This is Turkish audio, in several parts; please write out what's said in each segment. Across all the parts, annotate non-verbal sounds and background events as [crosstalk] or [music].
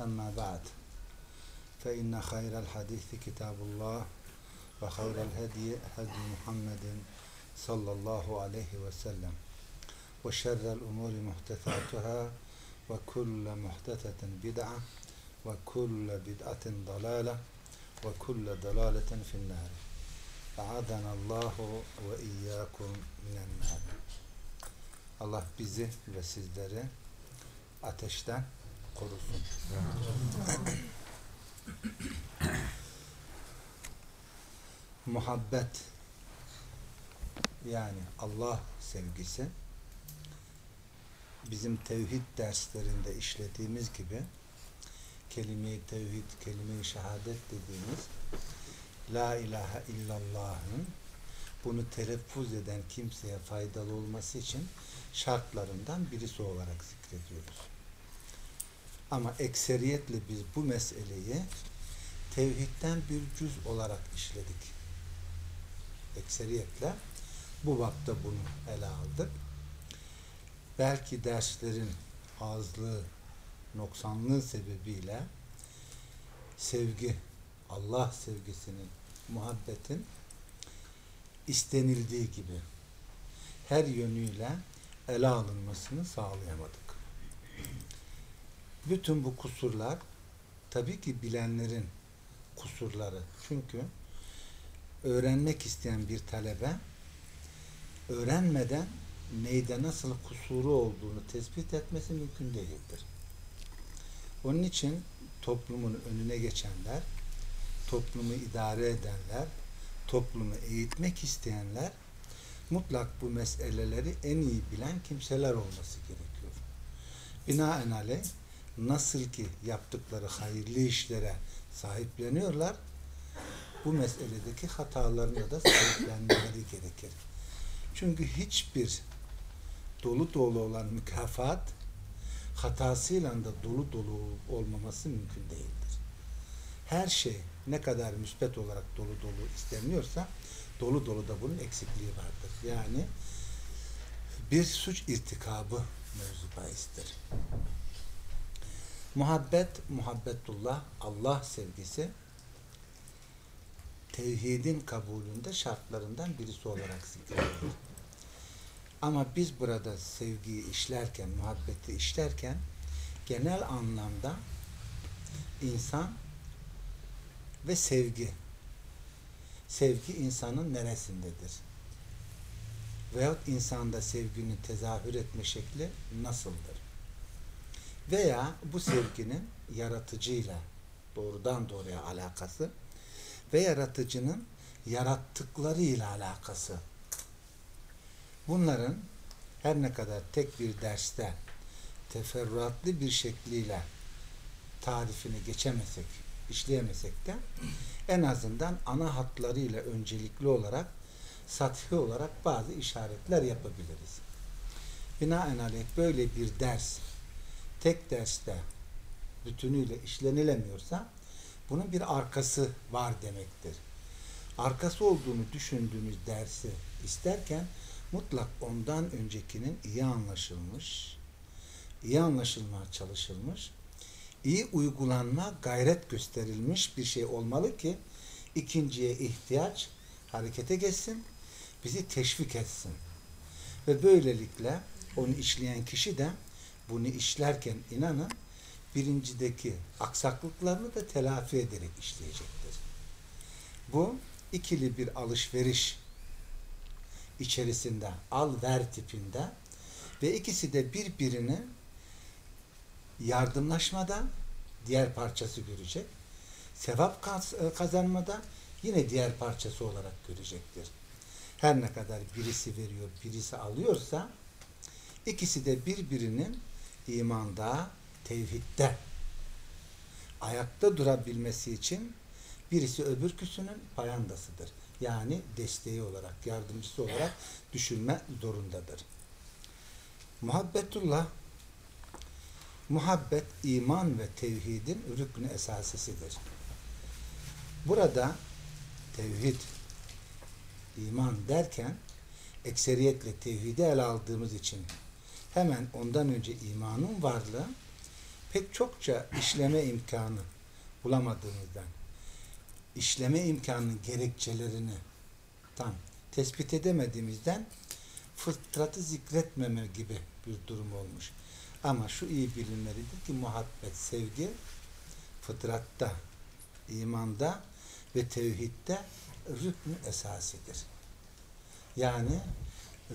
أما بعد فإن خير الحديث كتاب الله وخير الهدي هدي محمد صلى الله عليه وسلم وشر الأمور محدثاتها وكل محدثة بدعة وكل بدعة ضلالة وكل ضلالة في النار. أعاذنا الله وإياكم من النار. Allah bizi ve sizleri ateşten korusun. [clears throat] Muhabbet yani Allah sevgisi bizim tevhid derslerinde işlediğimiz gibi kelime-i tevhid, kelime-i şehadet dediğimiz La ilahe illallah'ın bunu telaffuz eden kimseye faydalı olması için şartlarından birisi olarak zikrediyoruz. Ama ekseriyetle biz bu meseleyi tevhidden bir cüz olarak işledik. Ekseriyetle bu bapta bunu ele aldık. Belki derslerin azlığı, noksanlığı sebebiyle sevgi, Allah sevgisinin, muhabbetin istenildiği gibi her yönüyle ele alınmasını sağlayamadık. Bütün bu kusurlar tabii ki bilenlerin kusurları. Çünkü öğrenmek isteyen bir talebe öğrenmeden neyde nasıl kusuru olduğunu tespit etmesi mümkün değildir. Onun için toplumun önüne geçenler, toplumu idare edenler, toplumu eğitmek isteyenler mutlak bu meseleleri en iyi bilen kimseler olması gerekiyor. Binaenaleyh nasıl ki yaptıkları hayırlı işlere sahipleniyorlar, bu meseledeki hatalarına da sahiplenmeleri gerekir. Çünkü hiçbir dolu dolu olan mükafat hatasıyla da dolu dolu olmaması mümkün değildir. Her şey ne kadar müspet olarak dolu dolu isteniyorsa dolu dolu da bunun eksikliği vardır. Yani bir suç irtikabı mevzu bahistir. Muhabbet, muhabbetullah, Allah sevgisi tevhidin kabulünde şartlarından birisi olarak zikredilir. Ama biz burada sevgiyi işlerken, muhabbeti işlerken genel anlamda insan ve sevgi. Sevgi insanın neresindedir? Veyahut insanda sevginin tezahür etme şekli nasıldır? Veya bu sevginin yaratıcıyla doğrudan doğruya alakası ve yaratıcının yarattıklarıyla alakası. Bunların her ne kadar tek bir derste teferruatlı bir şekliyle tarifini geçemesek, işleyemesek de en azından ana hatlarıyla öncelikli olarak sathi olarak bazı işaretler yapabiliriz. Binaenaleyh böyle bir ders tek derste bütünüyle işlenilemiyorsa bunun bir arkası var demektir. Arkası olduğunu düşündüğümüz dersi isterken mutlak ondan öncekinin iyi anlaşılmış, iyi anlaşılmaya çalışılmış, iyi uygulanma, gayret gösterilmiş bir şey olmalı ki ikinciye ihtiyaç harekete geçsin, bizi teşvik etsin. Ve böylelikle onu işleyen kişi de bunu işlerken inanın birincideki aksaklıklarını da telafi ederek işleyecektir. Bu ikili bir alışveriş içerisinde al ver tipinde ve ikisi de birbirini yardımlaşmada diğer parçası görecek. Sevap kazanmada yine diğer parçası olarak görecektir. Her ne kadar birisi veriyor, birisi alıyorsa ikisi de birbirinin imanda, tevhidde ayakta durabilmesi için birisi öbürküsünün payandasıdır. Yani desteği olarak, yardımcısı olarak düşürme zorundadır. Muhabbetullah muhabbet, iman ve tevhidin rüknü esasisidir. Burada tevhid, iman derken ekseriyetle tevhidi ele aldığımız için hemen ondan önce imanın varlığı pek çokça işleme imkanı bulamadığımızdan işleme imkanının gerekçelerini tam tespit edemediğimizden fıtratı zikretmeme gibi bir durum olmuş. Ama şu iyi bilinmelidir ki muhabbet, sevgi fıtratta, imanda ve tevhidde rüknü esasidir. Yani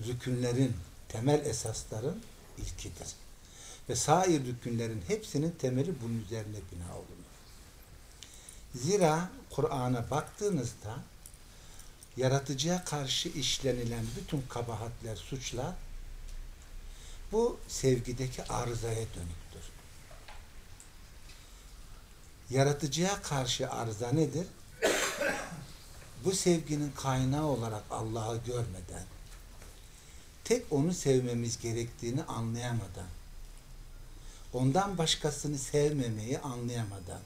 rükünlerin, temel esasların ilkidir. Ve sair rükünlerin hepsinin temeli bunun üzerine bina olunur. Zira Kur'an'a baktığınızda yaratıcıya karşı işlenilen bütün kabahatler, suçlar bu sevgideki arızaya dönüktür. Yaratıcıya karşı arıza nedir? Bu sevginin kaynağı olarak Allah'ı görmeden, tek onu sevmemiz gerektiğini anlayamadan, ondan başkasını sevmemeyi anlayamadan,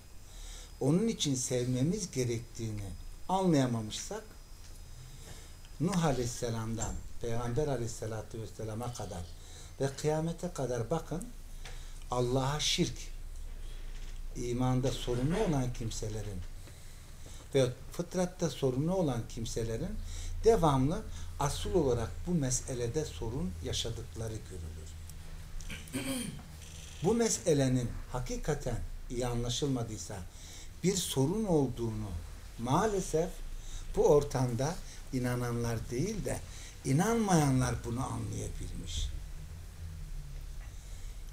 onun için sevmemiz gerektiğini anlayamamışsak, Nuh Aleyhisselam'dan Peygamber Aleyhisselatü Vesselam'a kadar ve kıyamete kadar bakın Allah'a şirk imanda sorunlu olan kimselerin ve fıtratta sorunlu olan kimselerin devamlı asıl olarak bu meselede sorun yaşadıkları görülür. Bu meselenin hakikaten iyi anlaşılmadıysa bir sorun olduğunu maalesef bu ortamda inananlar değil de inanmayanlar bunu anlayabilmiş.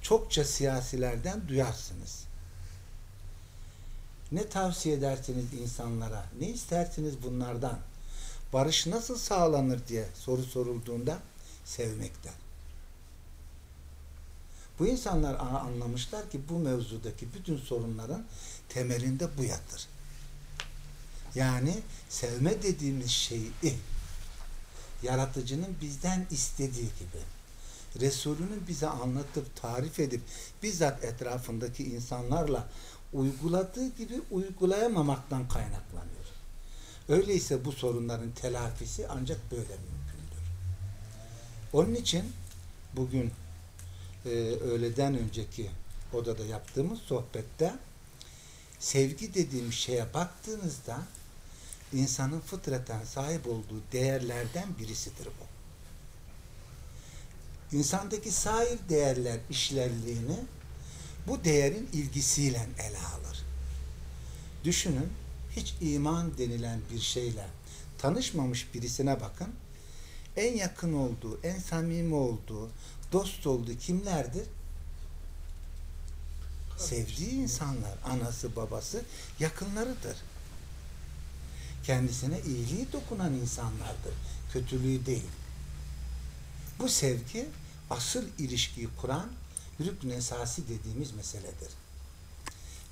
Çokça siyasilerden duyarsınız. Ne tavsiye edersiniz insanlara? Ne istersiniz bunlardan? Barış nasıl sağlanır diye soru sorulduğunda sevmekten. Bu insanlar anlamışlar ki bu mevzudaki bütün sorunların temelinde bu yatır. Yani sevme dediğimiz şeyi yaratıcının bizden istediği gibi Resulünün bize anlatıp tarif edip bizzat etrafındaki insanlarla uyguladığı gibi uygulayamamaktan kaynaklanıyor. Öyleyse bu sorunların telafisi ancak böyle mümkündür. Onun için bugün e, öğleden önceki odada yaptığımız sohbette sevgi dediğim şeye baktığınızda insanın fıtraten sahip olduğu değerlerden birisidir bu. İnsandaki sair değerler işlevliğini bu değerin ilgisiyle ele alır. Düşünün hiç iman denilen bir şeyle tanışmamış birisine bakın. En yakın olduğu, en samimi olduğu, dost olduğu kimlerdir? Sevdiği insanlar, anası, babası, yakınlarıdır. Kendisine iyiliği dokunan insanlardır. Kötülüğü değil. Bu sevgi asıl ilişkiyi kuran rükn esası dediğimiz meseledir.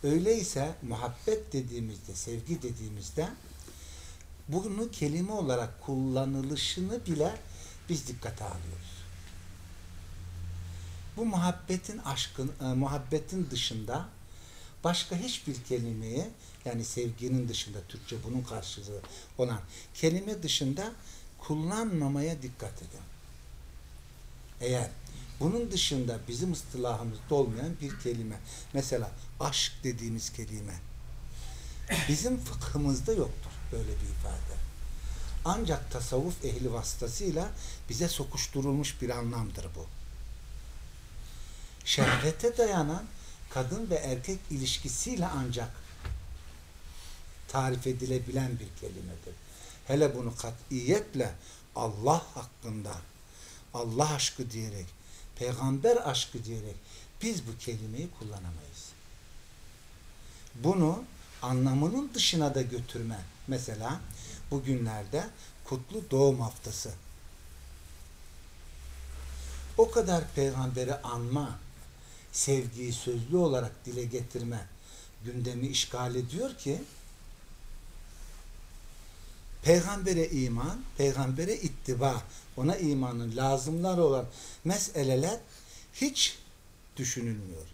Öyleyse muhabbet dediğimizde, sevgi dediğimizde bunu kelime olarak kullanılışını bile biz dikkate alıyoruz. Bu muhabbetin aşkın, e, muhabbetin dışında başka hiçbir kelimeyi yani sevginin dışında Türkçe bunun karşılığı olan kelime dışında kullanmamaya dikkat edin. Eğer bunun dışında bizim ıstılahımızda olmayan bir kelime. Mesela aşk dediğimiz kelime. Bizim fıkhımızda yoktur böyle bir ifade. Ancak tasavvuf ehli vasıtasıyla bize sokuşturulmuş bir anlamdır bu. Şehvete dayanan kadın ve erkek ilişkisiyle ancak tarif edilebilen bir kelimedir. Hele bunu katiyetle Allah hakkında Allah aşkı diyerek peygamber aşkı diyerek biz bu kelimeyi kullanamayız. Bunu anlamının dışına da götürme. Mesela bugünlerde kutlu doğum haftası. O kadar peygamberi anma, sevgiyi sözlü olarak dile getirme gündemi işgal ediyor ki peygambere iman, peygambere ittiba, ona imanın lazımları olan meseleler hiç düşünülmüyor.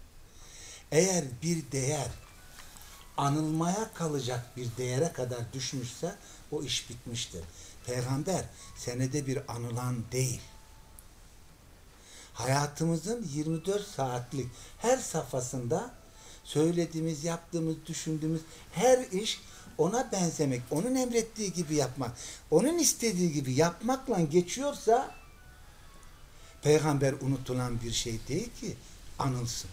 Eğer bir değer anılmaya kalacak bir değere kadar düşmüşse o iş bitmiştir. Peygamber senede bir anılan değil. Hayatımızın 24 saatlik her safhasında söylediğimiz, yaptığımız, düşündüğümüz her iş ona benzemek, onun emrettiği gibi yapmak, onun istediği gibi yapmakla geçiyorsa peygamber unutulan bir şey değil ki anılsın.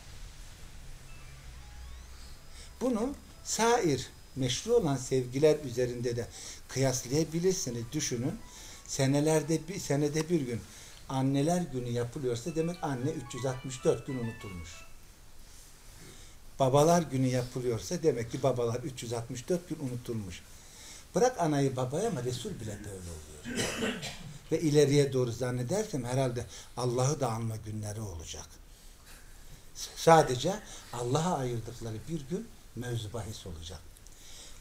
Bunu sair meşru olan sevgiler üzerinde de kıyaslayabilirsiniz. Düşünün. Senelerde bir senede bir gün anneler günü yapılıyorsa demek anne 364 gün unutulmuş. Babalar günü yapılıyorsa demek ki babalar 364 gün unutulmuş. Bırak anayı babaya ama Resul bile böyle oluyor. [laughs] Ve ileriye doğru zannedersem herhalde Allah'ı da anma günleri olacak. Sadece Allah'a ayırdıkları bir gün mevzu bahis olacak.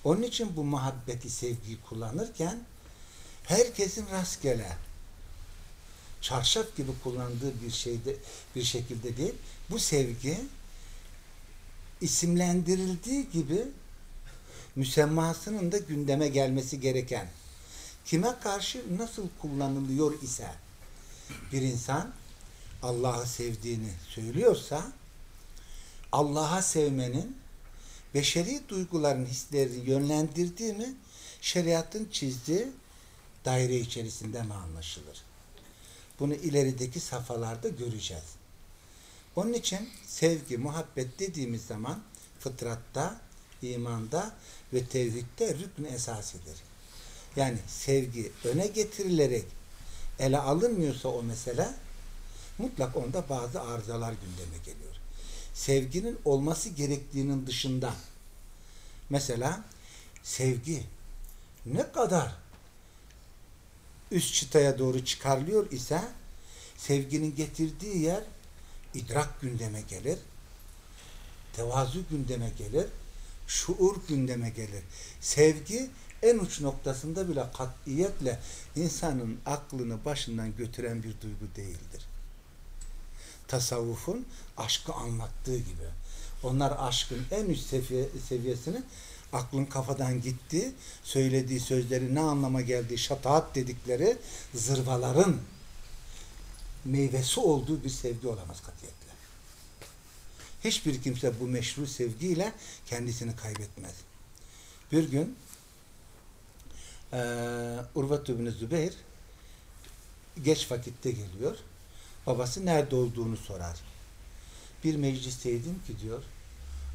Onun için bu muhabbeti, sevgiyi kullanırken herkesin rastgele çarşaf gibi kullandığı bir şeyde bir şekilde değil. Bu sevgi isimlendirildiği gibi müsemmasının da gündeme gelmesi gereken kime karşı nasıl kullanılıyor ise bir insan Allah'ı sevdiğini söylüyorsa Allah'a sevmenin beşeri duyguların hislerini yönlendirdiği mi şeriatın çizdiği daire içerisinde mi anlaşılır? Bunu ilerideki safhalarda göreceğiz. Onun için sevgi, muhabbet dediğimiz zaman fıtratta, imanda ve tevhidde rükn esasidir. Yani sevgi öne getirilerek ele alınmıyorsa o mesele mutlak onda bazı arızalar gündeme geliyor. Sevginin olması gerektiğinin dışında mesela sevgi ne kadar üst çıtaya doğru çıkarılıyor ise sevginin getirdiği yer idrak gündeme gelir, tevazu gündeme gelir, şuur gündeme gelir. Sevgi en uç noktasında bile katiyetle insanın aklını başından götüren bir duygu değildir. Tasavvufun aşkı anlattığı gibi. Onlar aşkın en üst seviye, seviyesini aklın kafadan gitti, söylediği sözleri ne anlama geldiği şataat dedikleri zırvaların meyvesi olduğu bir sevgi olamaz katiyetle. Hiçbir kimse bu meşru sevgiyle kendisini kaybetmez. Bir gün e, Urvat ibn Zübeyir geç vakitte geliyor. Babası nerede olduğunu sorar. Bir meclisteydim ki diyor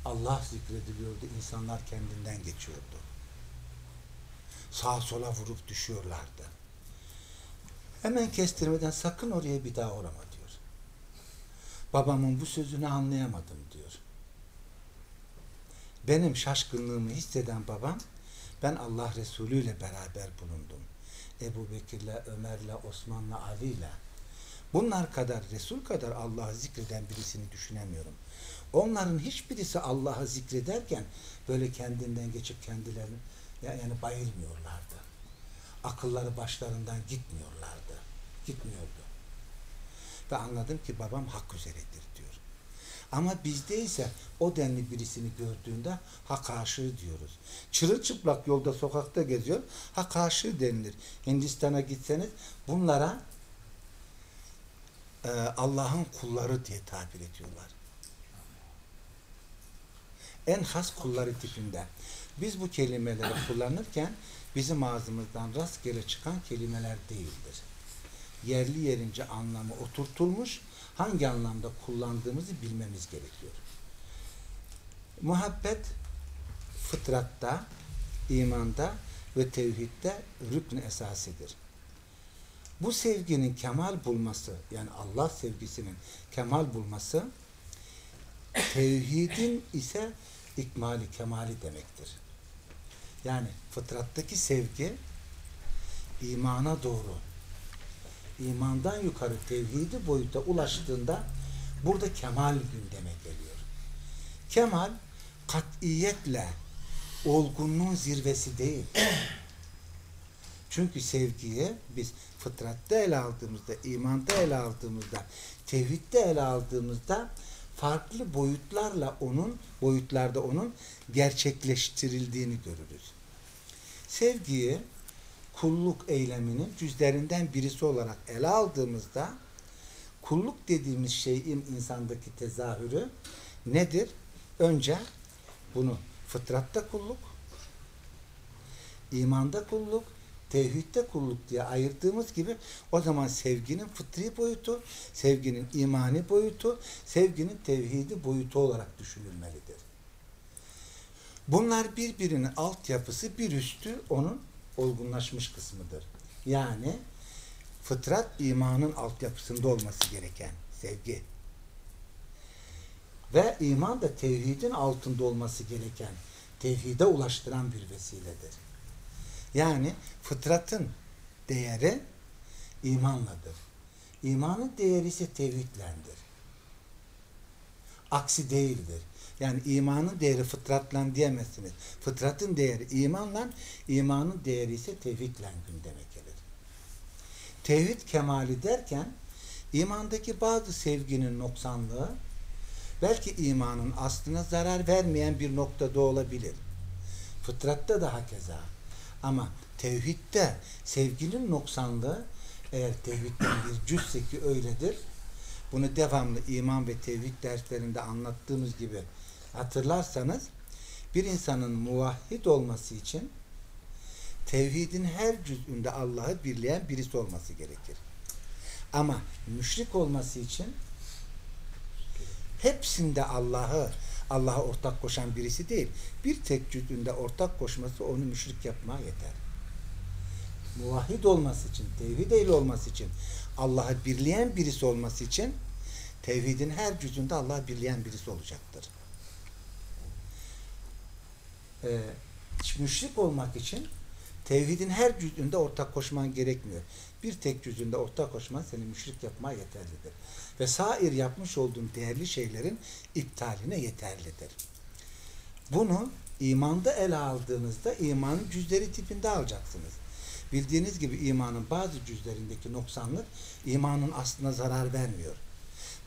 Allah zikrediliyordu. insanlar kendinden geçiyordu. Sağa sola vurup düşüyorlardı. Hemen kestirmeden sakın oraya bir daha uğrama diyor. Babamın bu sözünü anlayamadım diyor. Benim şaşkınlığımı hisseden babam ben Allah Resulü ile beraber bulundum. Ebu Bekir'le, Ömer'le, Osman'la, Ali'yle. Bunlar kadar, Resul kadar Allah'ı zikreden birisini düşünemiyorum. Onların hiçbirisi Allah'ı zikrederken böyle kendinden geçip kendilerini yani bayılmıyorlardı. Akılları başlarından gitmiyorlardı. Gitmiyordu. Ve anladım ki babam hak üzeredir diyor. Ama bizde ise o denli birisini gördüğünde hak aşığı diyoruz. Çırılçıplak yolda sokakta geziyor, hak aşığı denilir. Hindistan'a gitseniz bunlara e, Allah'ın kulları diye tabir ediyorlar en has kulları tipinde. Biz bu kelimeleri kullanırken bizim ağzımızdan rastgele çıkan kelimeler değildir. Yerli yerince anlamı oturtulmuş, hangi anlamda kullandığımızı bilmemiz gerekiyor. Muhabbet fıtratta, imanda ve tevhidde rükn esasidir. Bu sevginin kemal bulması, yani Allah sevgisinin kemal bulması, tevhidin ise ikmali, kemali demektir. Yani fıtrattaki sevgi imana doğru imandan yukarı tevhidi boyuta ulaştığında burada kemal gündeme geliyor. Kemal katiyetle olgunluğun zirvesi değil. [clears throat] Çünkü sevgiyi biz fıtratta ele aldığımızda, imanda ele aldığımızda, tevhidde ele aldığımızda farklı boyutlarla onun, boyutlarda onun gerçekleştirildiğini görürüz. Sevgiyi kulluk eyleminin cüzlerinden birisi olarak ele aldığımızda kulluk dediğimiz şeyin insandaki tezahürü nedir? Önce bunu fıtratta kulluk, imanda kulluk, tevhidde kulluk diye ayırdığımız gibi o zaman sevginin fıtri boyutu, sevginin imani boyutu, sevginin tevhidi boyutu olarak düşünülmelidir. Bunlar birbirinin altyapısı bir üstü onun olgunlaşmış kısmıdır. Yani fıtrat imanın altyapısında olması gereken sevgi. Ve iman da tevhidin altında olması gereken, tevhide ulaştıran bir vesiledir. Yani fıtratın değeri imanladır. İmanın değeri ise tevhidlendir. Aksi değildir. Yani imanın değeri fıtratla diyemezsiniz. Fıtratın değeri imanla, imanın değeri ise tevhidle gündeme gelir. Tevhid kemali derken imandaki bazı sevginin noksanlığı belki imanın aslına zarar vermeyen bir noktada olabilir. Fıtratta da hakeza. Ama tevhidde sevginin noksanlığı eğer tevhidden bir cüzse ki öyledir. Bunu devamlı iman ve tevhid derslerinde anlattığımız gibi hatırlarsanız bir insanın muvahhid olması için tevhidin her cüzünde Allah'ı birleyen birisi olması gerekir. Ama müşrik olması için hepsinde Allah'ı Allah'a ortak koşan birisi değil. Bir tek cüzünde ortak koşması onu müşrik yapmaya yeter. Muvahhid olması için, tevhid ehli olması için, Allah'ı birleyen birisi olması için tevhidin her cüzünde Allah'ı birleyen birisi olacaktır. Ee, müşrik olmak için tevhidin her cüzünde ortak koşman gerekmiyor. Bir tek cüzünde ortak koşman seni müşrik yapmaya yeterlidir. Ve sair yapmış olduğun değerli şeylerin iptaline yeterlidir. Bunu imanda ele aldığınızda imanın cüzleri tipinde alacaksınız. Bildiğiniz gibi imanın bazı cüzlerindeki noksanlık imanın aslına zarar vermiyor.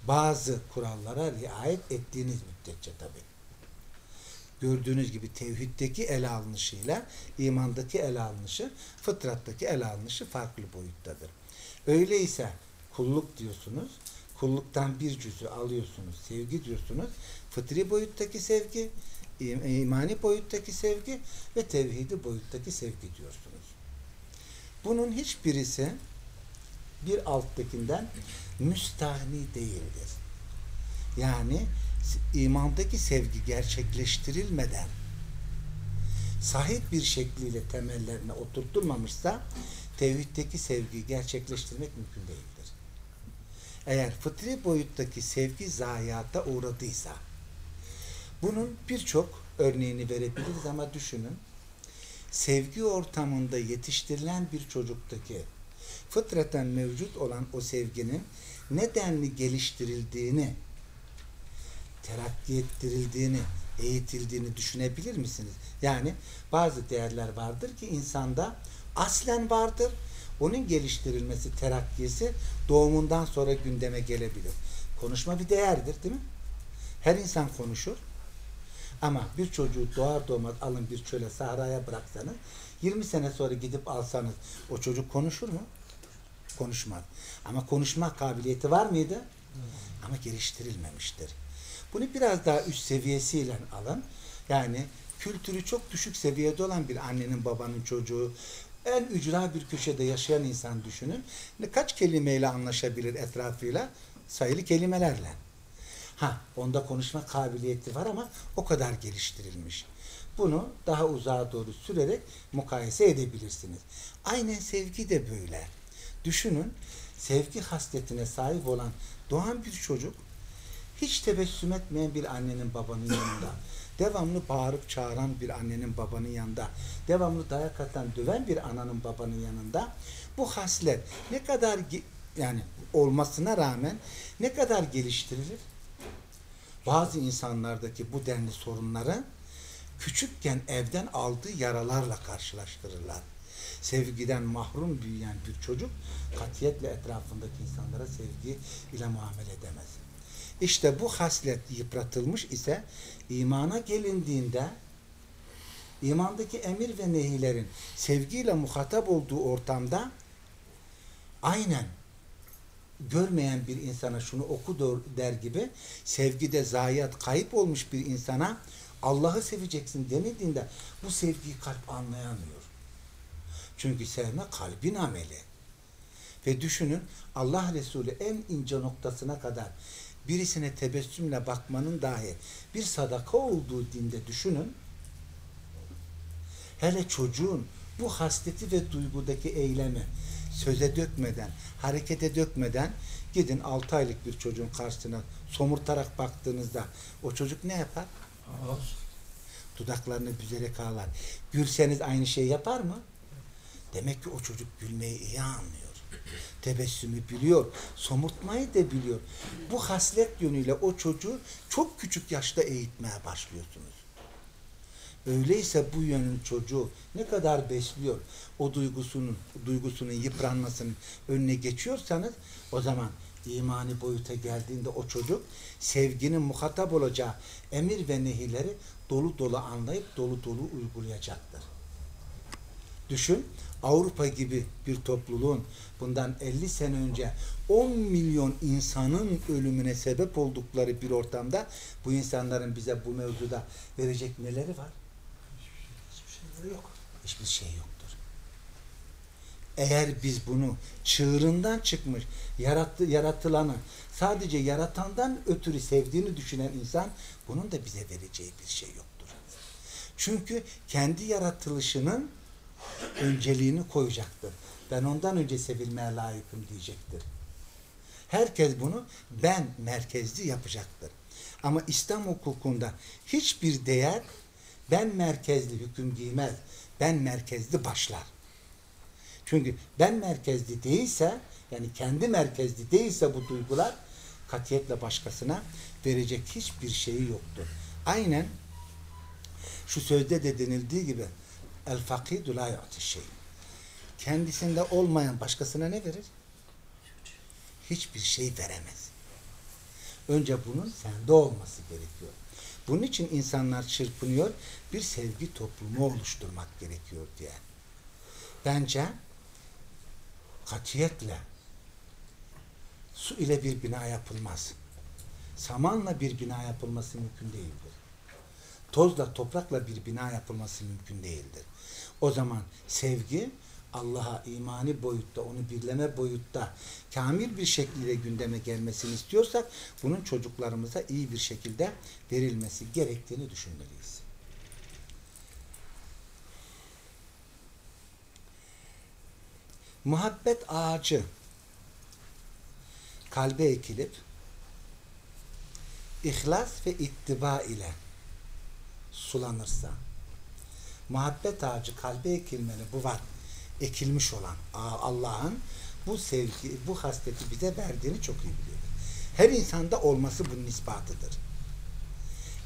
Bazı kurallara riayet ettiğiniz müddetçe tabi. Gördüğünüz gibi tevhiddeki ele alınışıyla imandaki ele alınışı, fıtrattaki ele alınışı farklı boyuttadır. Öyleyse kulluk diyorsunuz, kulluktan bir cüzü alıyorsunuz, sevgi diyorsunuz, fıtri boyuttaki sevgi, imani boyuttaki sevgi ve tevhidi boyuttaki sevgi diyorsunuz. Bunun hiçbirisi bir alttakinden müstahni değildir. Yani imandaki sevgi gerçekleştirilmeden sahip bir şekliyle temellerine oturtulmamışsa tevhiddeki sevgiyi gerçekleştirmek mümkün değildir. Eğer fıtri boyuttaki sevgi zayiata uğradıysa bunun birçok örneğini verebiliriz ama düşünün sevgi ortamında yetiştirilen bir çocuktaki fıtraten mevcut olan o sevginin nedenli geliştirildiğini terakki ettirildiğini, eğitildiğini düşünebilir misiniz? Yani bazı değerler vardır ki insanda aslen vardır. Onun geliştirilmesi, terakkiyesi doğumundan sonra gündeme gelebilir. Konuşma bir değerdir değil mi? Her insan konuşur. Ama bir çocuğu doğar doğmaz alın bir çöle sahraya bıraksanız 20 sene sonra gidip alsanız o çocuk konuşur mu? Konuşmaz. Ama konuşma kabiliyeti var mıydı? Ama geliştirilmemiştir. Bunu biraz daha üst seviyesiyle alın. Yani kültürü çok düşük seviyede olan bir annenin babanın çocuğu en ücra bir köşede yaşayan insan düşünün. Ne kaç kelimeyle anlaşabilir etrafıyla? Sayılı kelimelerle. Ha, onda konuşma kabiliyeti var ama o kadar geliştirilmiş. Bunu daha uzağa doğru sürerek mukayese edebilirsiniz. Aynen sevgi de böyle. Düşünün, sevgi hasletine sahip olan doğan bir çocuk hiç tebessüm etmeyen bir annenin babanın yanında, devamlı bağırıp çağıran bir annenin babanın yanında, devamlı dayak atan, döven bir ananın babanın yanında bu haslet ne kadar yani olmasına rağmen ne kadar geliştirilir? bazı insanlardaki bu denli sorunları küçükken evden aldığı yaralarla karşılaştırırlar. Sevgiden mahrum büyüyen bir çocuk katiyetle etrafındaki insanlara sevgi ile muamele edemez. İşte bu haslet yıpratılmış ise imana gelindiğinde imandaki emir ve nehilerin sevgiyle muhatap olduğu ortamda aynen görmeyen bir insana şunu oku der gibi sevgide zayiat kayıp olmuş bir insana Allah'ı seveceksin denildiğinde bu sevgiyi kalp anlayamıyor. Çünkü sevme kalbin ameli. Ve düşünün Allah Resulü en ince noktasına kadar birisine tebessümle bakmanın dahi bir sadaka olduğu dinde düşünün. Hele çocuğun bu hasleti ve duygudaki eylemi söze dökmeden, harekete dökmeden gidin 6 aylık bir çocuğun karşısına somurtarak baktığınızda o çocuk ne yapar? Ağlar. Dudaklarını büzerek ağlar. Gülseniz aynı şey yapar mı? Demek ki o çocuk gülmeyi iyi anlıyor. Tebessümü biliyor. Somurtmayı da biliyor. Bu haslet yönüyle o çocuğu çok küçük yaşta eğitmeye başlıyorsunuz. Öyleyse bu yönün çocuğu ne kadar besliyor, o duygusunun duygusunun yıpranmasının önüne geçiyorsanız o zaman imani boyuta geldiğinde o çocuk sevginin muhatap olacağı emir ve nehileri dolu dolu anlayıp dolu dolu uygulayacaktır. Düşün Avrupa gibi bir topluluğun bundan 50 sene önce 10 milyon insanın ölümüne sebep oldukları bir ortamda bu insanların bize bu mevzuda verecek neleri var? Hiçbir şey yok. Hiçbir şey yoktur. Eğer biz bunu çığırından çıkmış, yarattı, yaratılanı sadece yaratandan ötürü sevdiğini düşünen insan bunun da bize vereceği bir şey yoktur. Çünkü kendi yaratılışının önceliğini koyacaktır. Ben ondan önce sevilmeye layıkım diyecektir. Herkes bunu ben merkezli yapacaktır. Ama İslam hukukunda hiçbir değer ben merkezli hüküm giymez. Ben merkezli başlar. Çünkü ben merkezli değilse yani kendi merkezli değilse bu duygular katiyetle başkasına verecek hiçbir şeyi yoktur. Aynen şu sözde de denildiği gibi el fakidu la yu'ti şey. Kendisinde olmayan başkasına ne verir? Hiçbir şey veremez. Önce bunun sende olması gerekiyor. Bunun için insanlar çırpınıyor, bir sevgi toplumu oluşturmak gerekiyor diye. Bence katiyetle su ile bir bina yapılmaz. Samanla bir bina yapılması mümkün değildir. Tozla, toprakla bir bina yapılması mümkün değildir. O zaman sevgi Allah'a imani boyutta, onu birleme boyutta kamil bir şekilde gündeme gelmesini istiyorsak bunun çocuklarımıza iyi bir şekilde verilmesi gerektiğini düşünmeliyiz. Muhabbet ağacı kalbe ekilip ihlas ve ittiba ile sulanırsa muhabbet ağacı kalbe ekilmeli bu var ekilmiş olan Allah'ın bu sevgi, bu hasleti bize verdiğini çok iyi biliyor. Her insanda olması bunun ispatıdır.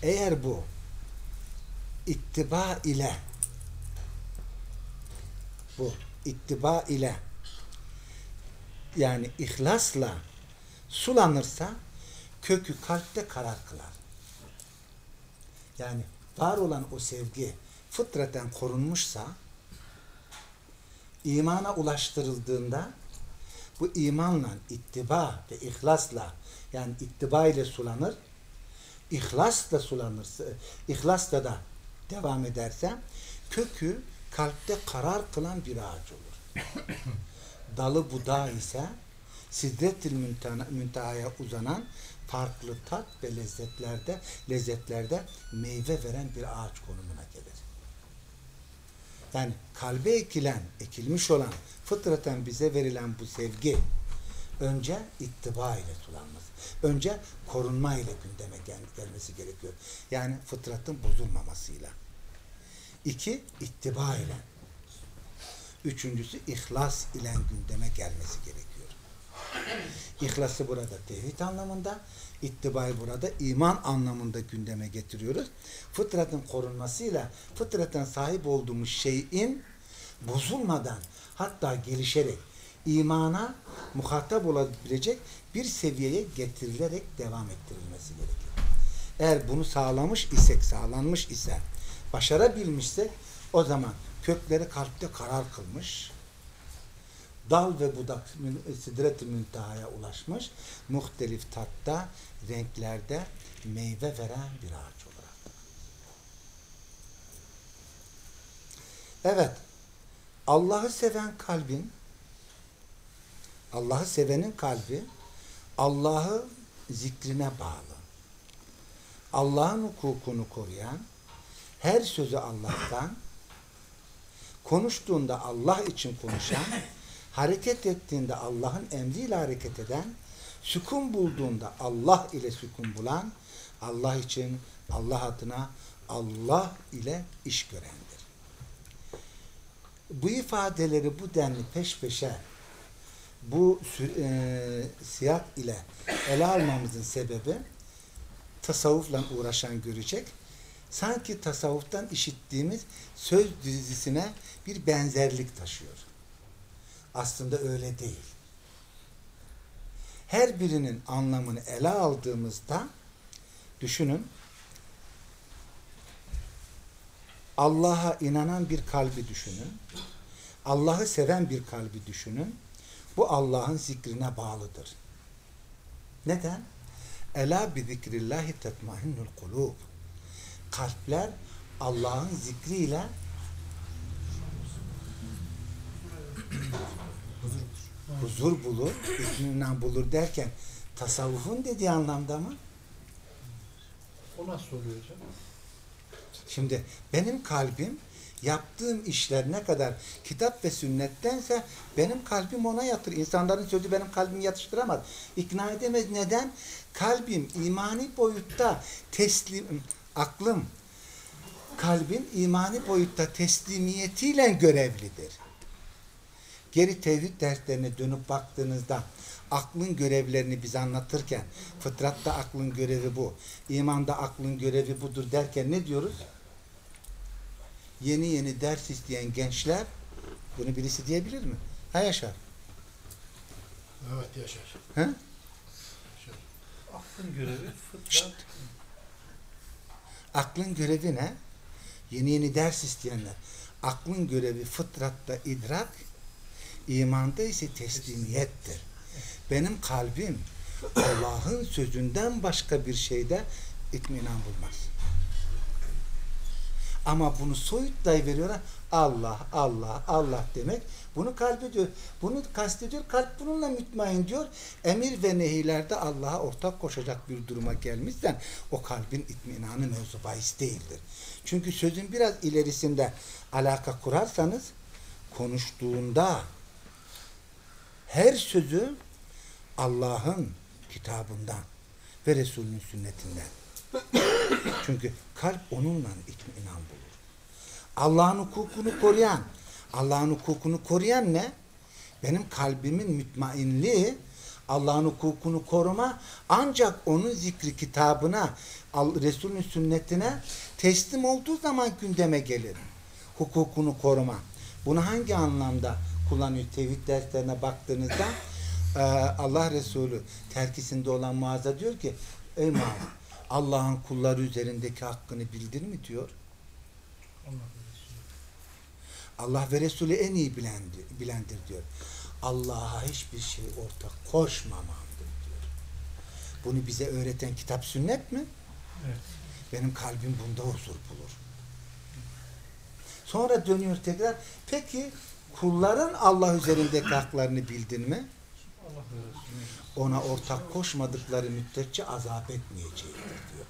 Eğer bu ittiba ile bu ittiba ile yani ihlasla sulanırsa kökü kalpte karar kılar. Yani var olan o sevgi fıtraten korunmuşsa imana ulaştırıldığında bu imanla, ittiba ve ihlasla yani ittiba ile sulanır, ihlasla sulanırsa, ihlasla da devam ederse kökü kalpte karar kılan bir ağaç olur. [coughs] Dalı budağı ise sidretil müntehaya uzanan farklı tat ve lezzetlerde lezzetlerde meyve veren bir ağaç konumuna gelir. Yani kalbe ekilen, ekilmiş olan, fıtraten bize verilen bu sevgi önce ittiba ile sulanması. Önce korunma ile gündeme gel gelmesi gerekiyor. Yani fıtratın bozulmamasıyla. İki, ittiba ile. Üçüncüsü ihlas ile gündeme gelmesi gerekiyor. İhlası burada tevhid anlamında, ittibayı burada iman anlamında gündeme getiriyoruz. Fıtratın korunmasıyla fıtratın sahip olduğumuz şeyin bozulmadan hatta gelişerek imana muhatap olabilecek bir seviyeye getirilerek devam ettirilmesi gerekiyor. Eğer bunu sağlamış isek, sağlanmış ise, başarabilmişsek o zaman kökleri kalpte karar kılmış, dal ve budak sidret-i müntehaya ulaşmış, muhtelif tatta, renklerde meyve veren bir ağaç olarak. Evet, Allah'ı seven kalbin, Allah'ı sevenin kalbi, Allah'ı zikrine bağlı. Allah'ın hukukunu koruyan, her sözü Allah'tan, konuştuğunda Allah için konuşan, hareket ettiğinde Allah'ın emriyle hareket eden, sükun bulduğunda Allah ile sükun bulan, Allah için, Allah adına, Allah ile iş görendir. Bu ifadeleri bu denli peş peşe bu e, siyah ile ele almamızın sebebi tasavvufla uğraşan görecek. Sanki tasavvuftan işittiğimiz söz dizisine bir benzerlik taşıyor. Aslında öyle değil. Her birinin anlamını ele aldığımızda düşünün Allah'a inanan bir kalbi düşünün. Allah'ı seven bir kalbi düşünün. Bu Allah'ın zikrine bağlıdır. Neden? Ela bi zikrillahi tetmainnul kulub. Kalpler Allah'ın zikriyle huzur bulur, itminan bulur derken tasavvufun dediği anlamda mı? O nasıl oluyor hocam? Şimdi benim kalbim yaptığım işler ne kadar kitap ve sünnettense benim kalbim ona yatır. İnsanların sözü benim kalbimi yatıştıramaz. İkna edemez. Neden? Kalbim imani boyutta teslim, aklım, kalbin imani boyutta teslimiyetiyle görevlidir. Geri tevhid derslerine dönüp baktığınızda aklın görevlerini biz anlatırken fıtratta aklın görevi bu, imanda aklın görevi budur derken ne diyoruz? Yeni yeni ders isteyen gençler bunu birisi diyebilir mi? Ha Yaşar. Evet yaşar. He? yaşar. Aklın görevi fıtrat. Şşt. Aklın görevi ne? Yeni yeni ders isteyenler. Aklın görevi fıtratta idrak, imanda ise teslimiyettir. Benim kalbim Allah'ın sözünden başka bir şeyde itminan bulmaz. Ama bunu soyutlayıveriyorlar. Allah, Allah, Allah demek. Bunu kalp ediyor. Bunu kastediyor. Kalp bununla mütmain diyor. Emir ve nehilerde Allah'a ortak koşacak bir duruma gelmişsen o kalbin itminanı mevzu bahis değildir. Çünkü sözün biraz ilerisinde alaka kurarsanız konuştuğunda her sözü Allah'ın kitabından ve Resulünün sünnetinden. [coughs] Çünkü kalp onunla itminan bulur. Allah'ın hukukunu koruyan, Allah'ın hukukunu koruyan ne? Benim kalbimin mütmainliği Allah'ın hukukunu koruma ancak onun zikri kitabına Resulünün sünnetine teslim olduğu zaman gündeme gelir. Hukukunu koruma. Bunu hangi anlamda kullanıyor? Tevhid derslerine baktığınızda Allah Resulü terkisinde olan Muaz'a diyor ki ey Muaz Allah'ın kulları üzerindeki hakkını bildir mi diyor. Allah ve Resulü en iyi bilendir, bilendir diyor. Allah'a hiçbir şey ortak koşmamandır diyor. Bunu bize öğreten kitap sünnet mi? Evet. Benim kalbim bunda huzur bulur. Sonra dönüyor tekrar. Peki kulların Allah üzerindeki haklarını bildin mi? Ona ortak koşmadıkları müddetçe azap etmeyeceğidir diyor.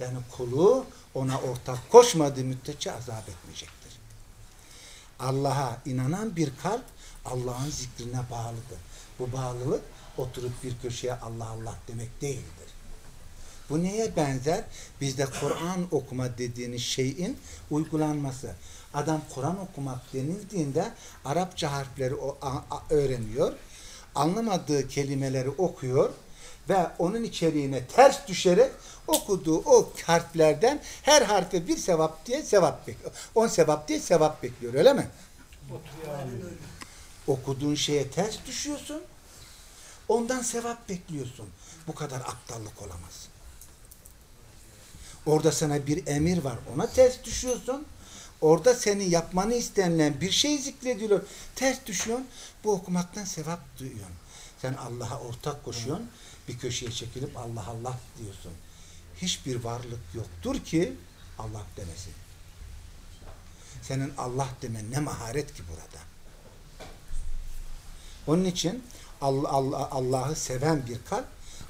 Yani kulu ona ortak koşmadığı müddetçe azap etmeyecektir. Allah'a inanan bir kalp Allah'ın zikrine bağlıdır. Bu bağlılık oturup bir köşeye Allah Allah demek değildir. Bu neye benzer? Bizde Kur'an okuma dediğiniz şeyin uygulanması. Adam Kur'an okumak denildiğinde Arapça harfleri öğreniyor. anlamadığı kelimeleri okuyor ve onun içeriğine ters düşerek okuduğu o harflerden her harfe bir sevap diye sevap bekliyor. On sevap diye sevap bekliyor öyle mi? Okuduğun şeye ters düşüyorsun. Ondan sevap bekliyorsun. Bu kadar aptallık olamaz. Orada sana bir emir var. Ona ters düşüyorsun. Orada senin yapmanı istenilen bir şey zikrediyor. Ters düşüyorsun. Bu okumaktan sevap duyuyorsun. Sen Allah'a ortak koşuyorsun. Bir köşeye çekilip Allah Allah diyorsun. Hiçbir varlık yoktur ki Allah demesin. Senin Allah demen ne maharet ki burada. Onun için Allah, Allah, Allah'ı seven bir kalp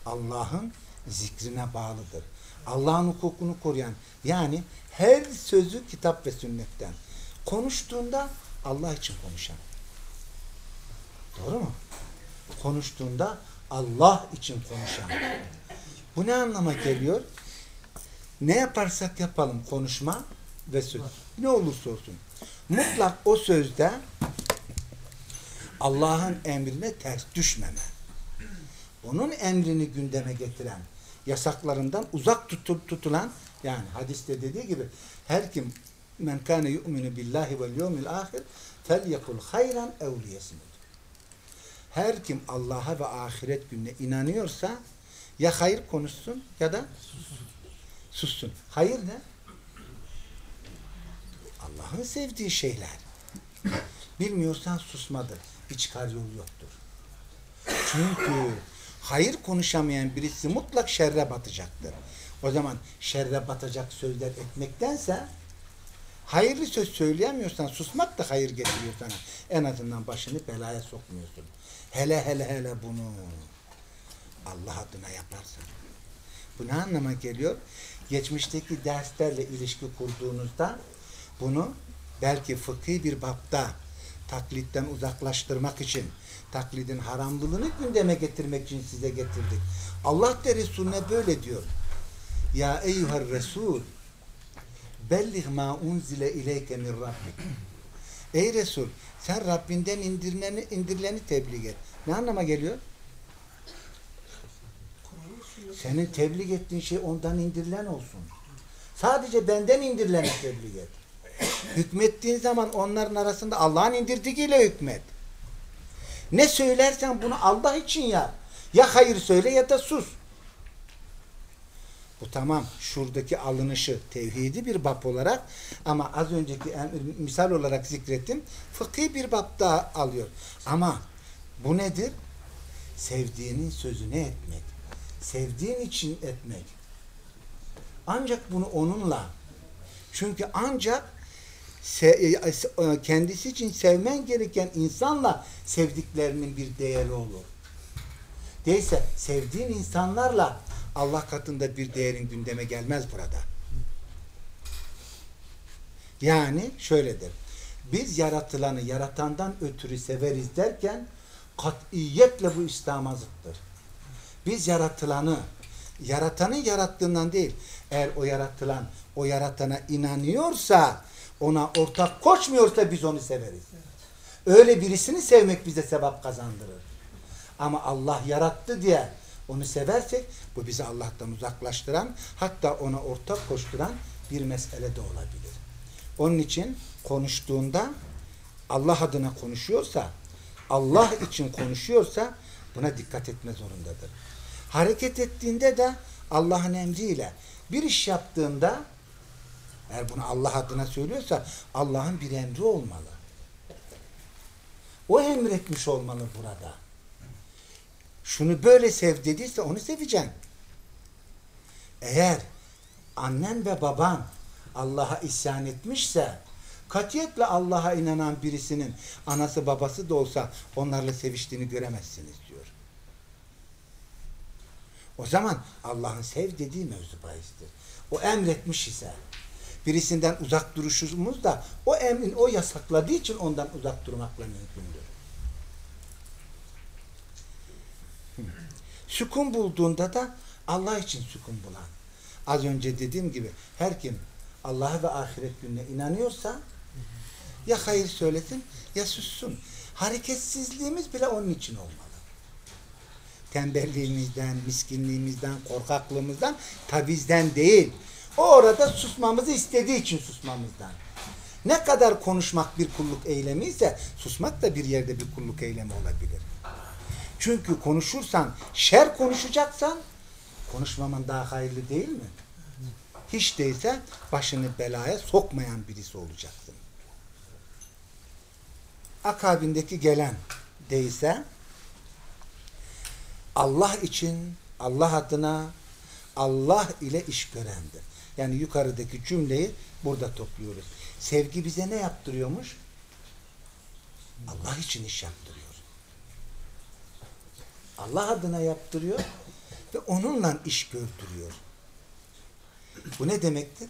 Allah'ın zikrine bağlıdır. Allah'ın hukukunu koruyan yani her sözü kitap ve sünnetten konuştuğunda Allah için konuşan. Doğru mu? Konuştuğunda Allah için konuşan. Bu ne anlama geliyor? Ne yaparsak yapalım konuşma ve söz. Ne olursa olsun. Mutlak o sözde Allah'ın emrine ters düşmeme. Onun emrini gündeme getiren, yasaklarından uzak tutup tutulan, yani hadiste dediği gibi her kim men kâne yu'minu billahi vel yevmil ahir felyekul hayran evliyesiniz. Her kim Allah'a ve ahiret gününe inanıyorsa ya hayır konuşsun ya da sussun. Hayır ne? Allah'ın sevdiği şeyler. Bilmiyorsan susmadır. Bir çıkar yolu yoktur. Çünkü hayır konuşamayan birisi mutlak şerre batacaktır. O zaman şerre batacak sözler etmektense hayırlı söz söyleyemiyorsan susmak da hayır getiriyor sana. En azından başını belaya sokmuyorsun. Hele hele hele bunu Allah adına yaparsan. Bu ne anlama geliyor? Geçmişteki derslerle ilişki kurduğunuzda bunu belki fıkhi bir bapta taklitten uzaklaştırmak için, taklidin haramlılığını gündeme getirmek için size getirdik. Allah da Resulüne böyle diyor. Ya eyyuhar Resul belliğ ma unzile ileyke min rabbik. Ey Resul sen Rabbinden indirileni, indirileni tebliğ et. Ne anlama geliyor? Senin tebliğ ettiğin şey ondan indirilen olsun. Sadece benden indirileni tebliğ et. Hükmettiğin zaman onların arasında Allah'ın indirdiğiyle hükmet. Ne söylersen bunu Allah için yap. Ya hayır söyle ya da sus. Bu tamam. Şuradaki alınışı tevhidi bir bab olarak ama az önceki misal olarak zikrettim. Fıkhi bir bab daha alıyor. Ama bu nedir? Sevdiğinin sözünü etmek. Sevdiğin için etmek. Ancak bunu onunla çünkü ancak kendisi için sevmen gereken insanla sevdiklerinin bir değeri olur. Değilse sevdiğin insanlarla Allah katında bir değerin gündeme gelmez burada. Yani şöyledir. Biz yaratılanı yaratandan ötürü severiz derken katiyetle bu İslam'a zıttır. Biz yaratılanı yaratanın yarattığından değil eğer o yaratılan o yaratana inanıyorsa ona ortak koşmuyorsa biz onu severiz. Öyle birisini sevmek bize sevap kazandırır. Ama Allah yarattı diye onu seversek bu bizi Allah'tan uzaklaştıran hatta ona ortak koşturan bir mesele de olabilir. Onun için konuştuğunda Allah adına konuşuyorsa Allah için konuşuyorsa buna dikkat etme zorundadır. Hareket ettiğinde de Allah'ın emriyle bir iş yaptığında eğer bunu Allah adına söylüyorsa Allah'ın bir emri olmalı. O emretmiş olmalı burada. Şunu böyle sev dediyse onu seveceksin. Eğer annen ve baban Allah'a isyan etmişse katiyetle Allah'a inanan birisinin anası babası da olsa onlarla seviştiğini göremezsiniz diyor. O zaman Allah'ın sev dediği mevzu bahistir. O emretmiş ise birisinden uzak duruşumuz da o emrin o yasakladığı için ondan uzak durmakla mümkündür. Sükun bulduğunda da Allah için sükun bulan. Az önce dediğim gibi her kim Allah'a ve ahiret gününe inanıyorsa ya hayır söylesin ya sussun. Hareketsizliğimiz bile onun için olmalı. Tembelliğimizden, miskinliğimizden, korkaklığımızdan, tavizden değil. O orada susmamızı istediği için susmamızdan. Ne kadar konuşmak bir kulluk eylemi ise susmak da bir yerde bir kulluk eylemi olabilir. Çünkü konuşursan, şer konuşacaksan konuşmaman daha hayırlı değil mi? Hiç değilse başını belaya sokmayan birisi olacaksın. Akabindeki gelen değilse Allah için, Allah adına, Allah ile iş görendir. Yani yukarıdaki cümleyi burada topluyoruz. Sevgi bize ne yaptırıyormuş? Allah için iş yaptırıyor. Allah adına yaptırıyor ve onunla iş gördürüyor. Bu ne demektir?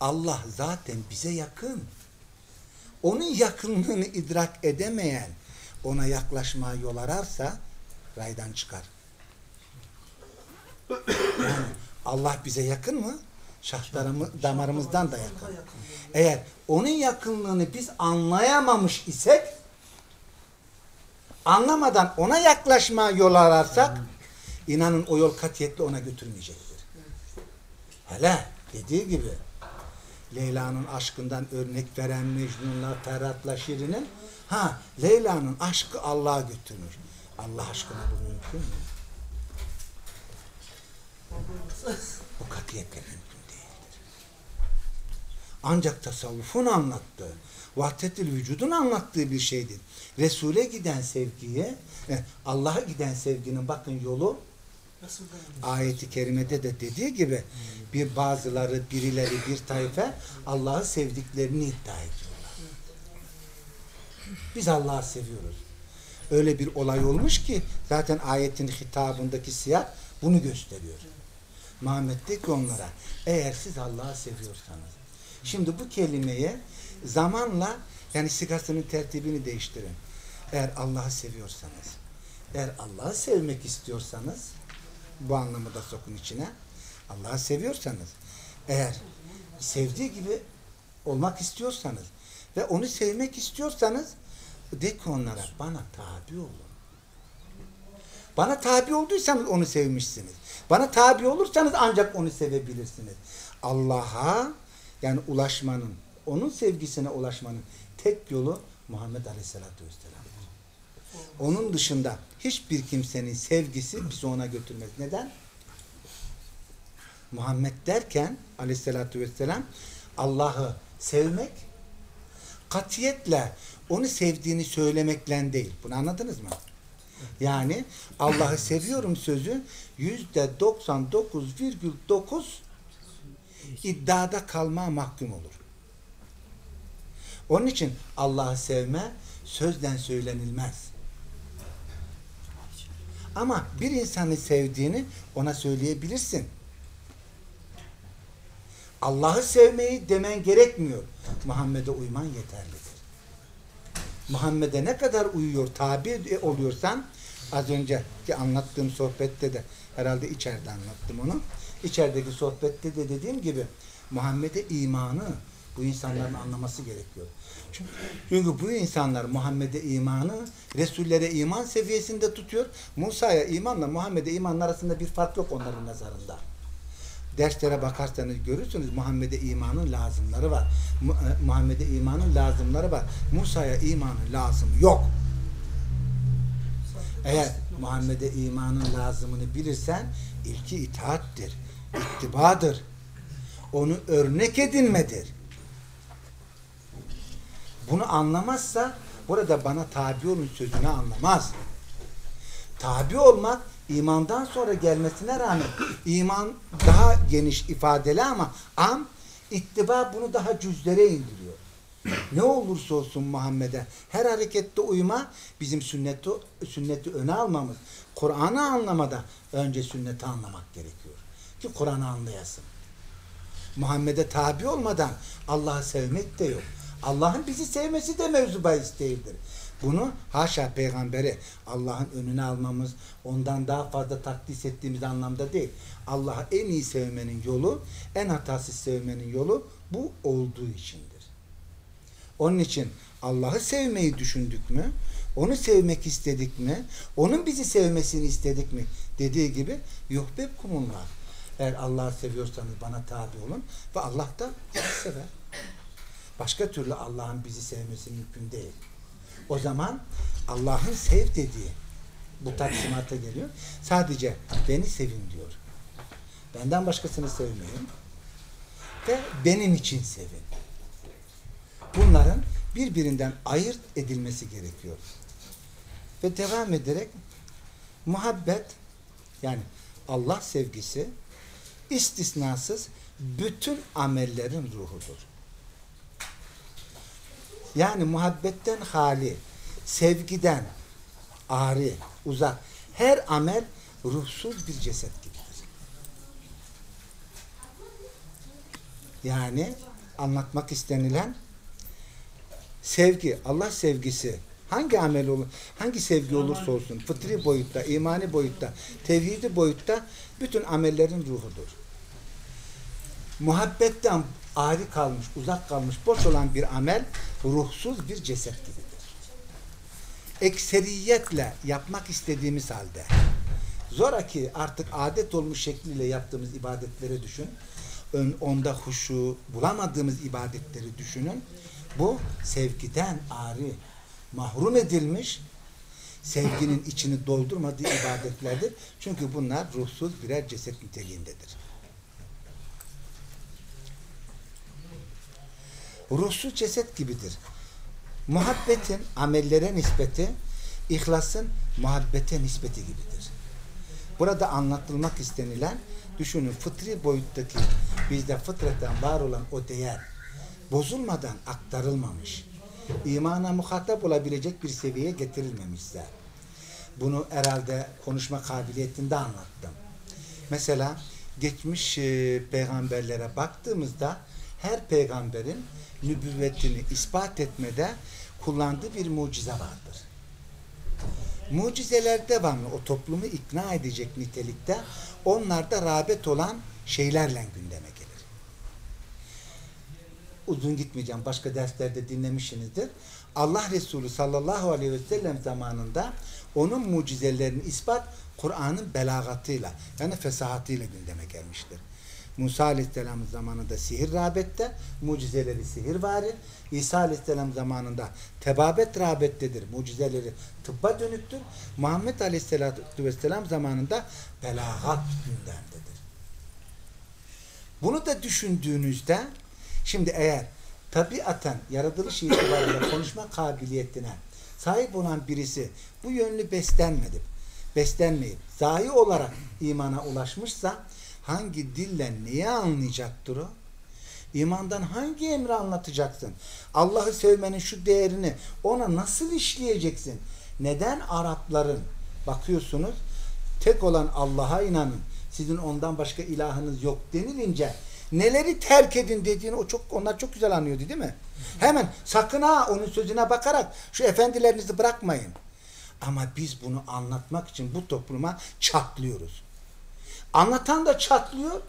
Allah zaten bize yakın. Onun yakınlığını idrak edemeyen ona yaklaşmaya yol ararsa raydan çıkar. Yani Allah bize yakın mı? Şah damarı- damarımızdan da yakın. Eğer onun yakınlığını biz anlayamamış isek anlamadan ona yaklaşmaya yol ararsak inanın o yol katiyetle ona götürmeyecektir. Hele dediği gibi Leyla'nın aşkından örnek veren Mecnun'la Ferhat'la Şirin'in ha Leyla'nın aşkı Allah'a götürmüş. Allah aşkına bu mümkün mü? Bu katiyetle mümkün değildir. Ancak tasavvufun anlattığı, vahdetül vücudun anlattığı bir şeydir. Resul'e giden sevgiye, eh, Allah'a giden sevginin bakın yolu ayeti kerimede de dediği gibi bir bazıları, birileri, bir tayfe Allah'ı sevdiklerini iddia ediyorlar. Biz Allah'ı seviyoruz. Öyle bir olay olmuş ki zaten ayetin hitabındaki siyah bunu gösteriyor. Muhammed de ki onlara eğer siz Allah'ı seviyorsanız şimdi bu kelimeyi zamanla yani sigasının tertibini değiştirin. Eğer Allah'ı seviyorsanız eğer Allah'ı sevmek istiyorsanız bu anlamı da sokun içine. Allah'ı seviyorsanız, eğer sevdiği gibi olmak istiyorsanız ve onu sevmek istiyorsanız de ki onlara bana tabi olun. Bana tabi olduysanız onu sevmişsiniz. Bana tabi olursanız ancak onu sevebilirsiniz. Allah'a yani ulaşmanın, onun sevgisine ulaşmanın tek yolu Muhammed Aleyhisselatü Vesselam'dır. Onun dışında hiçbir kimsenin sevgisi bizi ona götürmez. Neden? Muhammed derken aleyhissalatü vesselam Allah'ı sevmek katiyetle onu sevdiğini söylemekle değil. Bunu anladınız mı? Yani Allah'ı seviyorum sözü yüzde 99,9 iddiada kalma mahkum olur. Onun için Allah'ı sevme sözden söylenilmez. Ama bir insanı sevdiğini ona söyleyebilirsin. Allah'ı sevmeyi demen gerekmiyor. Muhammed'e uyman yeterlidir. Muhammed'e ne kadar uyuyor, tabi oluyorsan az önceki anlattığım sohbette de herhalde içeride anlattım onu. İçerideki sohbette de dediğim gibi Muhammed'e imanı bu insanların anlaması gerekiyor. Çünkü, bu insanlar Muhammed'e imanı Resullere iman seviyesinde tutuyor. Musa'ya imanla Muhammed'e imanın arasında bir fark yok onların nazarında. Derslere bakarsanız görürsünüz Muhammed'e imanın lazımları var. E, Muhammed'e imanın lazımları var. Musa'ya imanın lazımı yok. Eğer Muhammed'e imanın lazımını bilirsen ilki itaattir, ittibadır. Onu örnek edinmedir. Bunu anlamazsa burada bana tabi olun sözünü anlamaz. Tabi olmak imandan sonra gelmesine rağmen iman daha geniş ifadeli ama am ittiba bunu daha cüzlere indiriyor. Ne olursa olsun Muhammed'e her harekette uyma bizim sünneti, sünneti öne almamız. Kur'an'ı anlamada önce sünneti anlamak gerekiyor. Ki Kur'an'ı anlayasın. Muhammed'e tabi olmadan Allah'ı sevmek de yok. Allah'ın bizi sevmesi de mevzu bahis değildir. Bunu haşa peygamberi Allah'ın önüne almamız, ondan daha fazla takdis ettiğimiz anlamda değil. Allah'ı en iyi sevmenin yolu, en hatasız sevmenin yolu bu olduğu içindir. Onun için Allah'ı sevmeyi düşündük mü, Onu sevmek istedik mi? Onun bizi sevmesini istedik mi? Dediği gibi yuhbibkumullah. Eğer Allah'ı seviyorsanız bana tabi olun ve Allah da sizi sever. Başka türlü Allah'ın bizi sevmesi mümkün değil. O zaman Allah'ın sev dediği bu taksimata geliyor. Sadece beni sevin diyor. Benden başkasını sevmeyin. Ve benim için sevin. Bunların birbirinden ayırt edilmesi gerekiyor. Ve devam ederek muhabbet yani Allah sevgisi istisnasız bütün amellerin ruhudur. Yani muhabbetten hali, sevgiden ari, uzak her amel ruhsuz bir ceset gibidir. Yani anlatmak istenilen sevgi, Allah sevgisi hangi amel olur, hangi sevgi olursa olsun fıtri boyutta, imani boyutta, tevhidi boyutta bütün amellerin ruhudur. Muhabbetten ari kalmış, uzak kalmış, boş olan bir amel ruhsuz bir ceset gibidir. Ekseriyetle yapmak istediğimiz halde zoraki artık adet olmuş şekliyle yaptığımız ibadetlere düşün. Onda huşu bulamadığımız ibadetleri düşünün. Bu sevgiden ari, mahrum edilmiş, sevginin içini doldurmadığı ibadetlerdir. Çünkü bunlar ruhsuz birer ceset niteliğindedir. Ruhsuz ceset gibidir. Muhabbetin amellere nispeti, ihlasın muhabbete nispeti gibidir. Burada anlatılmak istenilen, düşünün fıtri boyuttaki bizde fıtraten var olan o değer bozulmadan aktarılmamış, imana muhatap olabilecek bir seviyeye getirilmemişse, bunu herhalde konuşma kabiliyetinde anlattım. Mesela geçmiş e, peygamberlere baktığımızda her peygamberin nübüvvetini ispat etmede kullandığı bir mucize vardır. Mucizeler devamlı o toplumu ikna edecek nitelikte onlarda rağbet olan şeylerle gündeme gelir. Uzun gitmeyeceğim. Başka derslerde dinlemişsinizdir. Allah Resulü sallallahu aleyhi ve sellem zamanında onun mucizelerini ispat Kur'an'ın belagatıyla yani fesahatıyla gündeme gelmiştir. Musa Aleyhisselam zamanında sihir rağbette, mucizeleri sihir vari. İsa Aleyhisselam zamanında tebabet rağbettedir, mucizeleri tıbba dönüktür. Muhammed Aleyhisselatü Vesselam zamanında belagat gündemdedir. Bunu da düşündüğünüzde, şimdi eğer tabiaten yaratılış itibariyle konuşma kabiliyetine sahip olan birisi bu yönlü beslenmedi, beslenmeyip zahi olarak imana ulaşmışsa hangi dille neyi anlayacaktır o? İmandan hangi emri anlatacaksın? Allah'ı sevmenin şu değerini ona nasıl işleyeceksin? Neden Arapların bakıyorsunuz tek olan Allah'a inanın. Sizin ondan başka ilahınız yok denilince neleri terk edin dediğini o çok onlar çok güzel anlıyordu değil mi? Hemen sakın ha onun sözüne bakarak şu efendilerinizi bırakmayın. Ama biz bunu anlatmak için bu topluma çatlıyoruz. Anlatan da çatlıyor,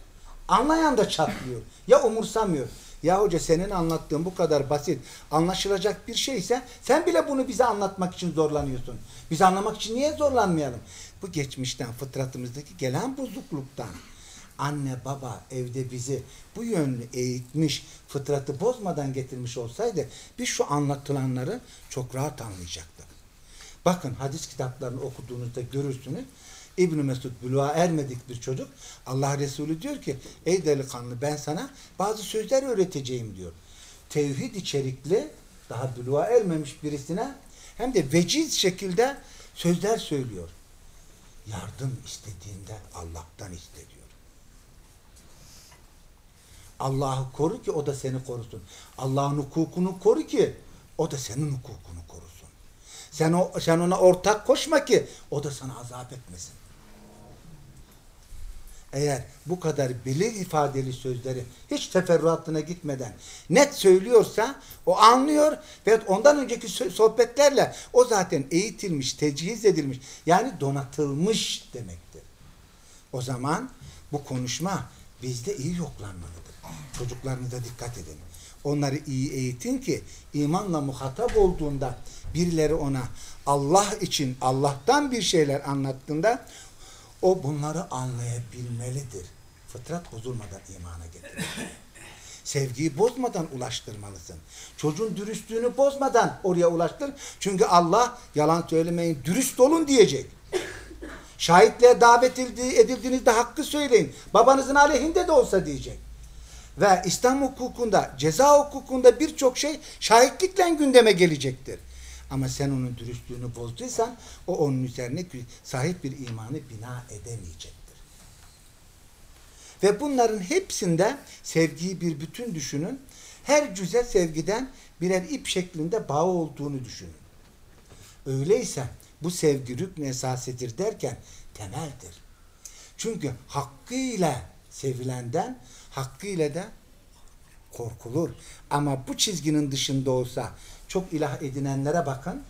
anlayan da çatlıyor. Ya umursamıyor. Ya hoca senin anlattığın bu kadar basit, anlaşılacak bir şeyse sen bile bunu bize anlatmak için zorlanıyorsun. Biz anlamak için niye zorlanmayalım? Bu geçmişten, fıtratımızdaki gelen bozukluktan. Anne baba evde bizi bu yönlü eğitmiş, fıtratı bozmadan getirmiş olsaydı biz şu anlatılanları çok rahat anlayacaktık. Bakın hadis kitaplarını okuduğunuzda görürsünüz. İbn Mesud buluğa ermedik bir çocuk. Allah Resulü diyor ki ey delikanlı ben sana bazı sözler öğreteceğim diyor. Tevhid içerikli daha buluğa ermemiş birisine hem de veciz şekilde sözler söylüyor. Yardım istediğinde Allah'tan iste diyor. Allah'ı koru ki o da seni korusun. Allah'ın hukukunu koru ki o da senin hukukunu korusun. Sen, o, sen ona ortak koşma ki o da sana azap etmesin. Eğer bu kadar belir ifadeli sözleri hiç teferruatına gitmeden net söylüyorsa o anlıyor ve ondan önceki sohbetlerle o zaten eğitilmiş, tecihiz edilmiş yani donatılmış demektir. O zaman bu konuşma bizde iyi yoklanmalıdır. Çocuklarınıza dikkat edin. Onları iyi eğitin ki imanla muhatap olduğunda birileri ona Allah için Allah'tan bir şeyler anlattığında o bunları anlayabilmelidir. Fıtrat bozulmadan imana getirir. [laughs] Sevgiyi bozmadan ulaştırmalısın. Çocuğun dürüstlüğünü bozmadan oraya ulaştır. Çünkü Allah yalan söylemeyin, dürüst olun diyecek. [laughs] Şahitliğe davet edildi- edildiğinizde hakkı söyleyin. Babanızın aleyhinde de olsa diyecek. Ve İslam hukukunda, ceza hukukunda birçok şey şahitlikle gündeme gelecektir. Ama sen onun dürüstlüğünü bozduysan o onun üzerine sahip bir imanı bina edemeyecektir. Ve bunların hepsinde sevgiyi bir bütün düşünün. Her cüze sevgiden birer ip şeklinde bağ olduğunu düşünün. Öyleyse bu sevgi rükn esasidir derken temeldir. Çünkü hakkıyla sevilenden hakkıyla da korkulur. Ama bu çizginin dışında olsa çok ilah edinenlere bakın.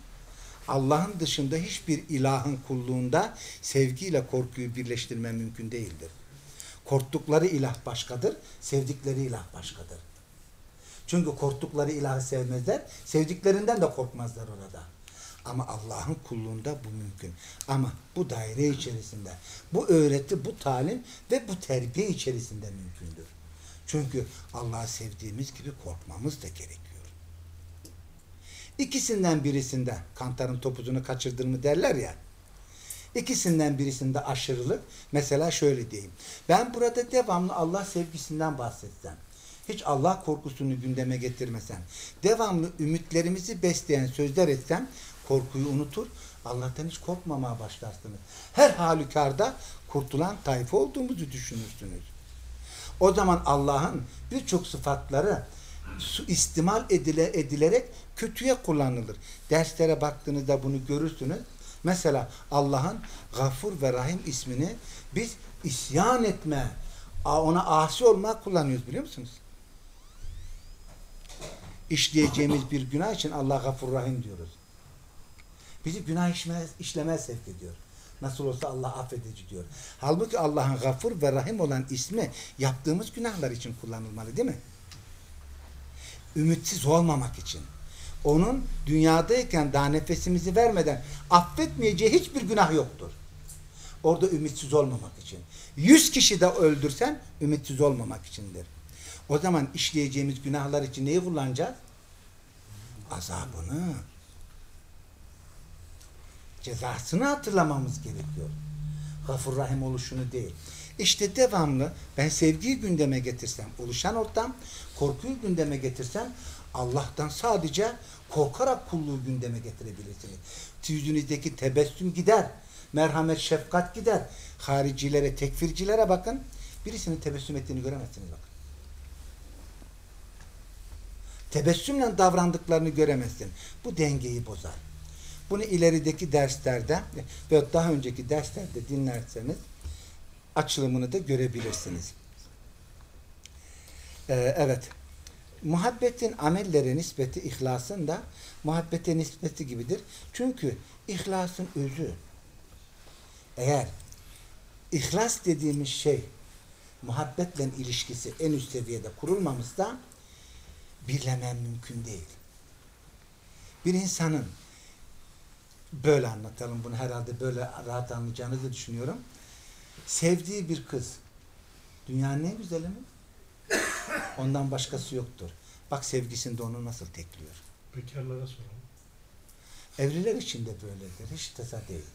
Allah'ın dışında hiçbir ilahın kulluğunda sevgiyle korkuyu birleştirme mümkün değildir. Korktukları ilah başkadır, sevdikleri ilah başkadır. Çünkü korktukları ilahı sevmezler, sevdiklerinden de korkmazlar orada. Ama Allah'ın kulluğunda bu mümkün. Ama bu daire içerisinde, bu öğreti, bu talim ve bu terbiye içerisinde mümkündür. Çünkü Allah'ı sevdiğimiz gibi korkmamız da gerekiyor. İkisinden birisinde kantarın topuzunu kaçırdın mı derler ya. İkisinden birisinde aşırılık. Mesela şöyle diyeyim. Ben burada devamlı Allah sevgisinden bahsetsem. Hiç Allah korkusunu gündeme getirmesem. Devamlı ümitlerimizi besleyen sözler etsem korkuyu unutur. Allah'tan hiç korkmamaya başlarsınız. Her halükarda kurtulan tayfa olduğumuzu düşünürsünüz. O zaman Allah'ın birçok sıfatları istimal edile, edilerek kötüye kullanılır. Derslere baktığınızda bunu görürsünüz. Mesela Allah'ın Gafur ve Rahim ismini biz isyan etme, ona asi olma kullanıyoruz biliyor musunuz? İşleyeceğimiz bir günah için Allah Gafur Rahim diyoruz. Bizi günah işlemez, işlemez sevk ediyor. Nasıl olsa Allah affedici diyor. Halbuki Allah'ın gafur ve rahim olan ismi yaptığımız günahlar için kullanılmalı değil mi? Ümitsiz olmamak için. Onun dünyadayken daha nefesimizi vermeden affetmeyeceği hiçbir günah yoktur. Orada ümitsiz olmamak için. Yüz kişi de öldürsen ümitsiz olmamak içindir. O zaman işleyeceğimiz günahlar için neyi kullanacağız? Azabını cezasını hatırlamamız gerekiyor. Gafur Rahim oluşunu değil. İşte devamlı ben sevgiyi gündeme getirsem oluşan ortam, korkuyu gündeme getirsem Allah'tan sadece korkarak kulluğu gündeme getirebilirsiniz. Yüzünüzdeki tebessüm gider. Merhamet, şefkat gider. Haricilere, tekfircilere bakın. Birisinin tebessüm ettiğini göremezsiniz bakın. Tebessümle davrandıklarını göremezsin. Bu dengeyi bozar. Bunu ilerideki derslerde ve daha önceki derslerde dinlerseniz açılımını da görebilirsiniz. Ee, evet. Muhabbetin amellere nispeti ihlasın da muhabbete nispeti gibidir. Çünkü ihlasın özü eğer ihlas dediğimiz şey muhabbetle ilişkisi en üst seviyede kurulmamışsa birlemen mümkün değil. Bir insanın böyle anlatalım bunu herhalde böyle rahat anlayacağınızı düşünüyorum. Sevdiği bir kız dünyanın en güzeli mi? Ondan başkası yoktur. Bak sevgisinde onu nasıl tekliyor. Bekarlara soralım. Evliler için de böyledir. Hiç teza değil.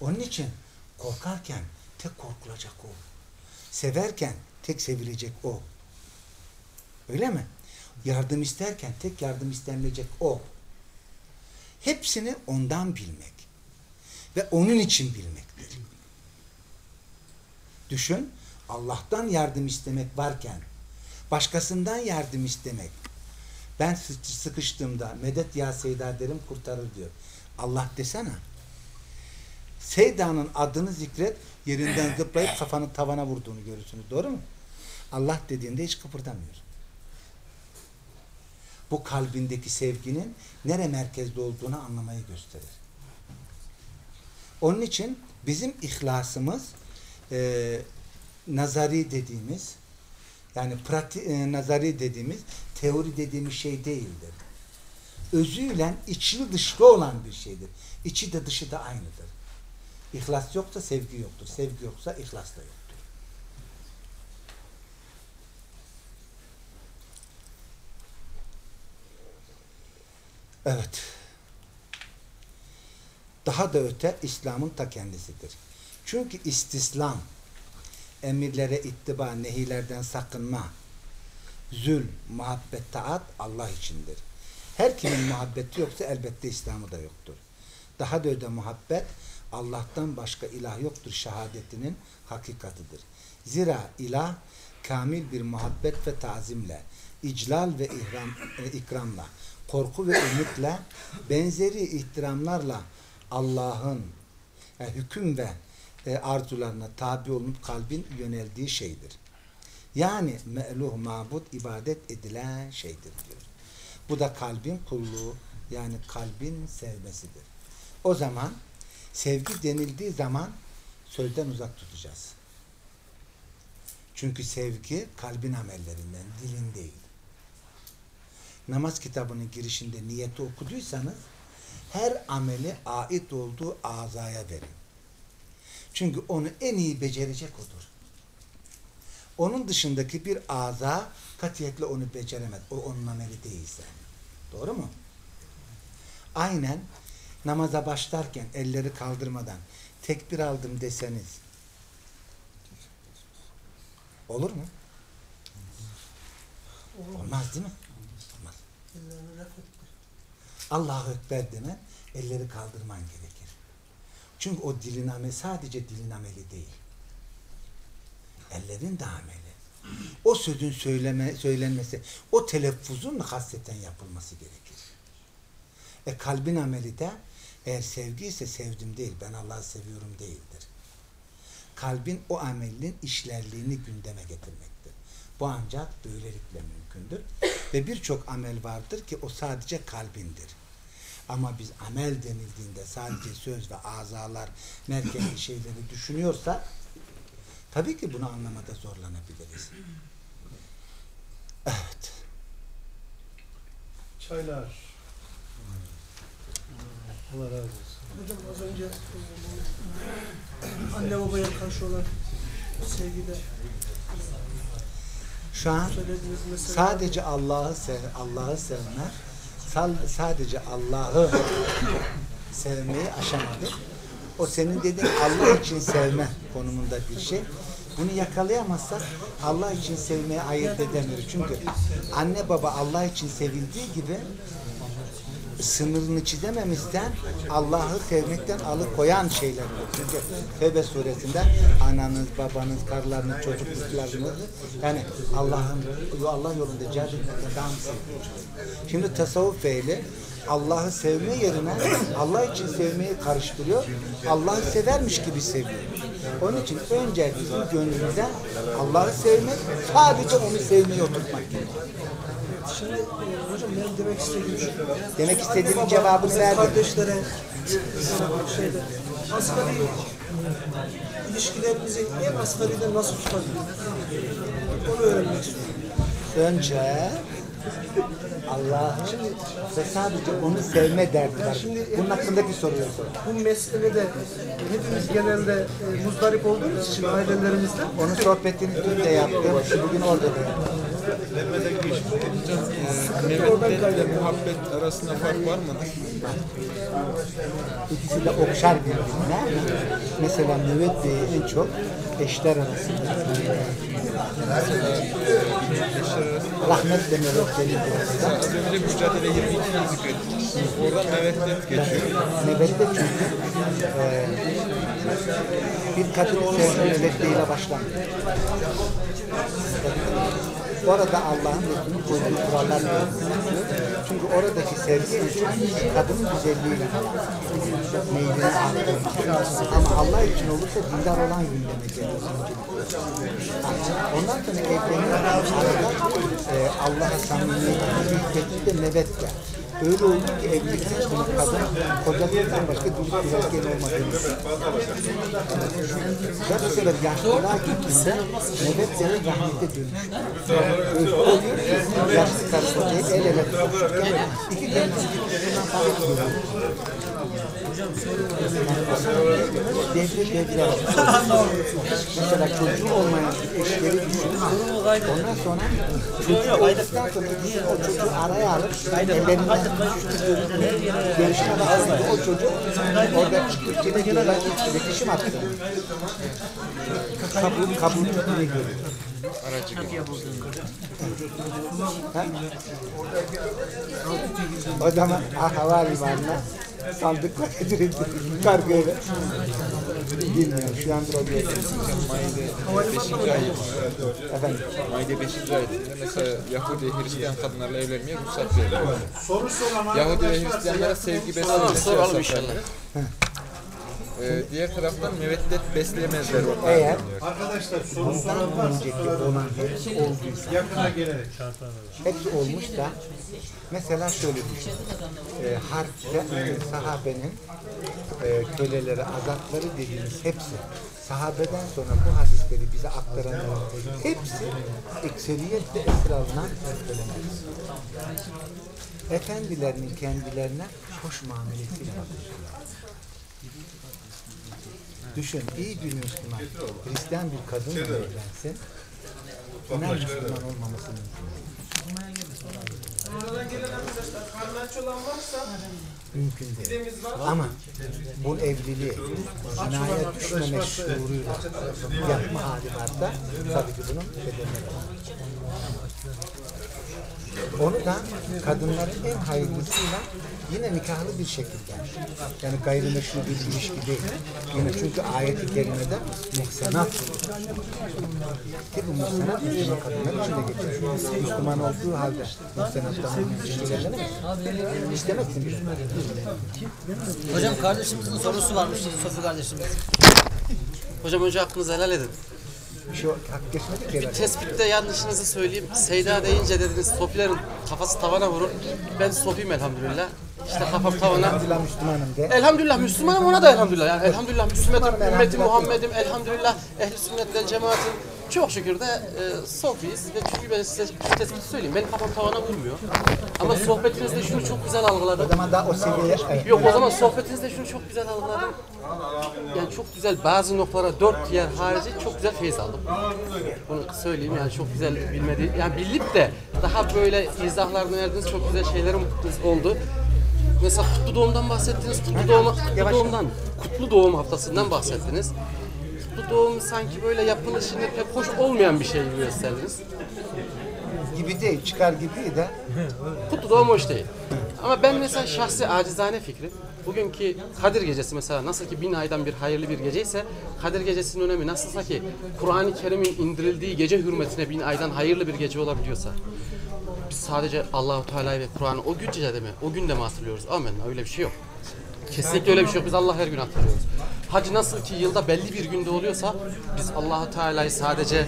Onun için korkarken tek korkulacak o. Severken tek sevilecek o. Öyle mi? Yardım isterken tek yardım istenilecek o. Hepsini ondan bilmek. Ve onun için bilmektir. Düşün, Allah'tan yardım istemek varken, başkasından yardım istemek. Ben sıkıştığımda medet ya Seyda derim kurtarır diyor. Allah desene. Seyda'nın adını zikret, yerinden zıplayıp [laughs] kafanı tavana vurduğunu görürsünüz. Doğru mu? Allah dediğinde hiç kıpırdamıyor. Bu kalbindeki sevginin nere merkezde olduğunu anlamayı gösterir. Onun için bizim ihlasımız e, nazari dediğimiz Yani prati, e, nazari dediğimiz, teori dediğimiz şey değildir. Özüyle içli dışlı olan bir şeydir. İçi de dışı da aynıdır. İhlas yoksa sevgi yoktur. Sevgi yoksa ihlas da yoktur. Evet. Daha da öte İslam'ın ta kendisidir. Çünkü istislam, emirlere ittiba, nehilerden sakınma, zül, muhabbet, taat Allah içindir. Her kimin muhabbeti yoksa elbette İslam'ı da yoktur. Daha da öte muhabbet, Allah'tan başka ilah yoktur şehadetinin hakikatıdır. Zira ilah, kamil bir muhabbet ve tazimle, iclal ve ihram, e, ikramla, korku ve ümitle, benzeri ihtiramlarla Allah'ın e, hüküm ve e, arzularına tabi olup kalbin yöneldiği şeydir. Yani me'luh mabut ibadet edilen şeydir diyor. Bu da kalbin kulluğu yani kalbin sevmesidir. O zaman sevgi denildiği zaman sözden uzak tutacağız. Çünkü sevgi kalbin amellerinden, dilin değil. Namaz kitabının girişinde niyeti okuduysanız her ameli ait olduğu azaya verin. Çünkü onu en iyi becerecek odur. Onun dışındaki bir aza katiyetle onu beceremez. O onun ameli değilse. Doğru mu? Aynen namaza başlarken elleri kaldırmadan tekbir aldım deseniz olur mu? Olmaz değil mi? Olmaz. Allahu Ekber demen elleri kaldırman gerekir. Çünkü o dilin ameli sadece dilin ameli değil. Ellerin de ameli. O sözün söyleme, söylenmesi, o telaffuzun hasreten yapılması gerekir. E kalbin ameli de eğer sevgi ise sevdim değil, ben Allah'ı seviyorum değildir. Kalbin o amelin işlerliğini gündeme getirmektir. Bu ancak böylelikle mümkündür. Ve birçok amel vardır ki o sadece kalbindir. Ama biz amel denildiğinde sadece söz ve azalar merkezli şeyleri düşünüyorsa tabii ki bunu anlamada zorlanabiliriz. Evet. Çaylar. Allah razı olsun. Hocam az önce e, anne babaya karşı olan sevgide Şu an sadece Allah'ı sev, Allah'ı sevme, sal- sadece Allah'ı sevmeyi aşamadık. O senin dediğin Allah için sevme konumunda bir şey. Bunu yakalayamazsak Allah için sevmeyi ayırt edemiyoruz. Çünkü anne baba Allah için sevildiği gibi sınırını çizememizden Allah'ı sevmekten alıkoyan şeyler var. Çünkü Tevbe suresinde ananız, babanız, karılarınız, çocukluklarınız yani Allah'ın Allah yolunda cihad etmekten daha mı? Şimdi tasavvuf ehli Allah'ı sevme yerine Allah için sevmeyi karıştırıyor. Allah'ı severmiş gibi seviyor. Onun için önce bizim gönlümüze Allah'ı sevmek, sadece onu sevmeyi oturtmak gerekiyor. Şimdi e, hocam benim demek istediğim şu. Demek istediğimin Baba, cevabını verdim. Kardeşlere şeyde asgari ilişkilerimizi en asgaride nasıl tutabiliriz? Onu öğrenmek istiyorum. Önce Allah'ı ve sadece onu sevme derdi var. Bunun hakkındaki soruları sor. Bu meselede hepimiz genelde e, muzdarip olduğumuz için ailelerimizde Onun sohbetini dün de yaptım, bugün orada da yaptım. Mehmet'le muhabbet arasında fark var mıdır? İkisi de okşar birbirine. Mesela müvet Bey'i en çok eşler arasında. Rahmetle müvet Bey'i Mesela az önce mücadele 22'yi zikrettik. Oradan Mehmet'le geçiyor. Nöbette çünkü e, bir kadın sevme nöbetliğiyle başlamıyor. Orada Allah'ın hükmünü koyduğu kurallar. Çünkü oradaki sevgi kadının güzelliğiyle meylini arttırır. Ama Allah için olursa dindar olan gündeme gelir. Ondan sonra evleniyor. Arada e, Allah'a samimiyet, hikmeti de mevetle. Öyle oldu ki evlilikten sonra kadın kocalıktan başka bir erkeğin olmadığını bu sefer yaşlılığa gittiğinde nefret senin rahmete dönüştü. Öyle oluyor ki yaşlı karısıyla el ele tutuşurken iki kendisi birbirinden farklı görüyor. Devre devre Mesela çocuğu olmayan eşleri düşünün. Ondan sonra çocuğu sonra ikisi o çocuğu araya alıp ellerinden görüşme başlayınca o çocuk orada Türkçe'de diyorlar iletişim hakkı. Kabul, kabul ettiğini görüyor. Ha? O zaman ahava limanına sandıkla [laughs] getirildi. Kargıyla. Bilmiyorum şu bir Maide 5. ayet. Efendim. Maide 5. ayetinde mesela Yahudi Hristiyan kadınlarla evlenmeye ruhsat veriliyor. Yahudi ve Hristiyanlara sevgi beslemesi yasaklanıyor. Ee, diğer taraftan meveddet beslemezler onlar. Eğer Arkadaşlar soru bundan önceki olan hepsi olduysa yakına gelerek. hepsi olmuş da mesela şöyle düşün. E, harpte e, sahabenin e, köleleri, azatları dediğimiz hepsi sahabeden sonra bu hadisleri bize aktaranların hepsi ekseriyetle esir alınan köleler. Efendilerinin kendilerine hoş muamelesiyle bakıyorlar. Düşün, iyi bir Müslüman, Hristiyan bir kadınla evlensin, inan Müslüman olmaması mümkün. Mümkün değil. Ama bu evliliği zinaya düşmemek şuuruyla yapma hali varsa tabii ki bunun bedelleri var. Onu da kadınların en hayırlısıyla yine nikahlı bir şekilde. Yani gayrimeşru bir ilişki değil. Yine çünkü ayet-i kerimede muhsenat. Ki bu muhsenat Müslüman kadınlar için de geçer. Müslüman olduğu halde muhsenattan ilişki evlenemez. İstemezsin bile. Hocam kardeşimizin sorusu varmış Sofi kardeşimiz. Hocam önce hakkınızı helal edin. Bir şey hak geçmedi ki. Bir tespitte yanlışınızı söyleyeyim. Seyda deyince dediniz Sofilerin kafası tavana vurur. Ben Sofiyim elhamdülillah. İşte kafam tavana. Elhamdülillah Müslümanım de. Elhamdülillah Müslümanım ona da elhamdülillah. Yani elhamdülillah Müslümanım, ümmeti. Muhammed'im, elhamdülillah ehli sünnetten cemaatim. Çok şükür de e, Sofiyiz ve çünkü ben size şu tespiti söyleyeyim. Benim kafam tavana vurmuyor. Ama sohbetinizde şunu çok güzel algıladım. O zaman daha o seviyeye... Evet. Yok o zaman sohbetinizde şunu çok güzel algıladım. Yani çok güzel bazı noktalara dört yer harici çok güzel feyiz aldım. Bunu söyleyeyim yani çok güzel bilmedi. Yani bilip de daha böyle izahlarını verdiğiniz çok güzel şeylerim oldu. Mesela kutlu doğumdan bahsettiniz. Kutlu doğum, kutlu doğumdan, kutlu doğum haftasından bahsettiniz. Kutlu doğum sanki böyle yapılışını pek hoş olmayan bir şey gibi gösterdiniz. gibi değil, çıkar gibi de Kutlu doğum hoş değil. Ama ben mesela şahsi acizane fikrim, bugünkü Kadir Gecesi mesela nasıl ki bin aydan bir hayırlı bir gece ise Kadir Gecesi'nin önemi nasılsa ki Kur'an-ı Kerim'in indirildiği gece hürmetine bin aydan hayırlı bir gece olabiliyorsa biz sadece Allahu Teala'yı ve Kur'an'ı o gecede mi, o günde mi hatırlıyoruz? Amin. Öyle bir şey yok. Kesinlikle öyle bir şey yok. Biz Allah her gün hatırlıyoruz. Hac nasıl ki yılda belli bir günde oluyorsa biz Allahu Teala'yı sadece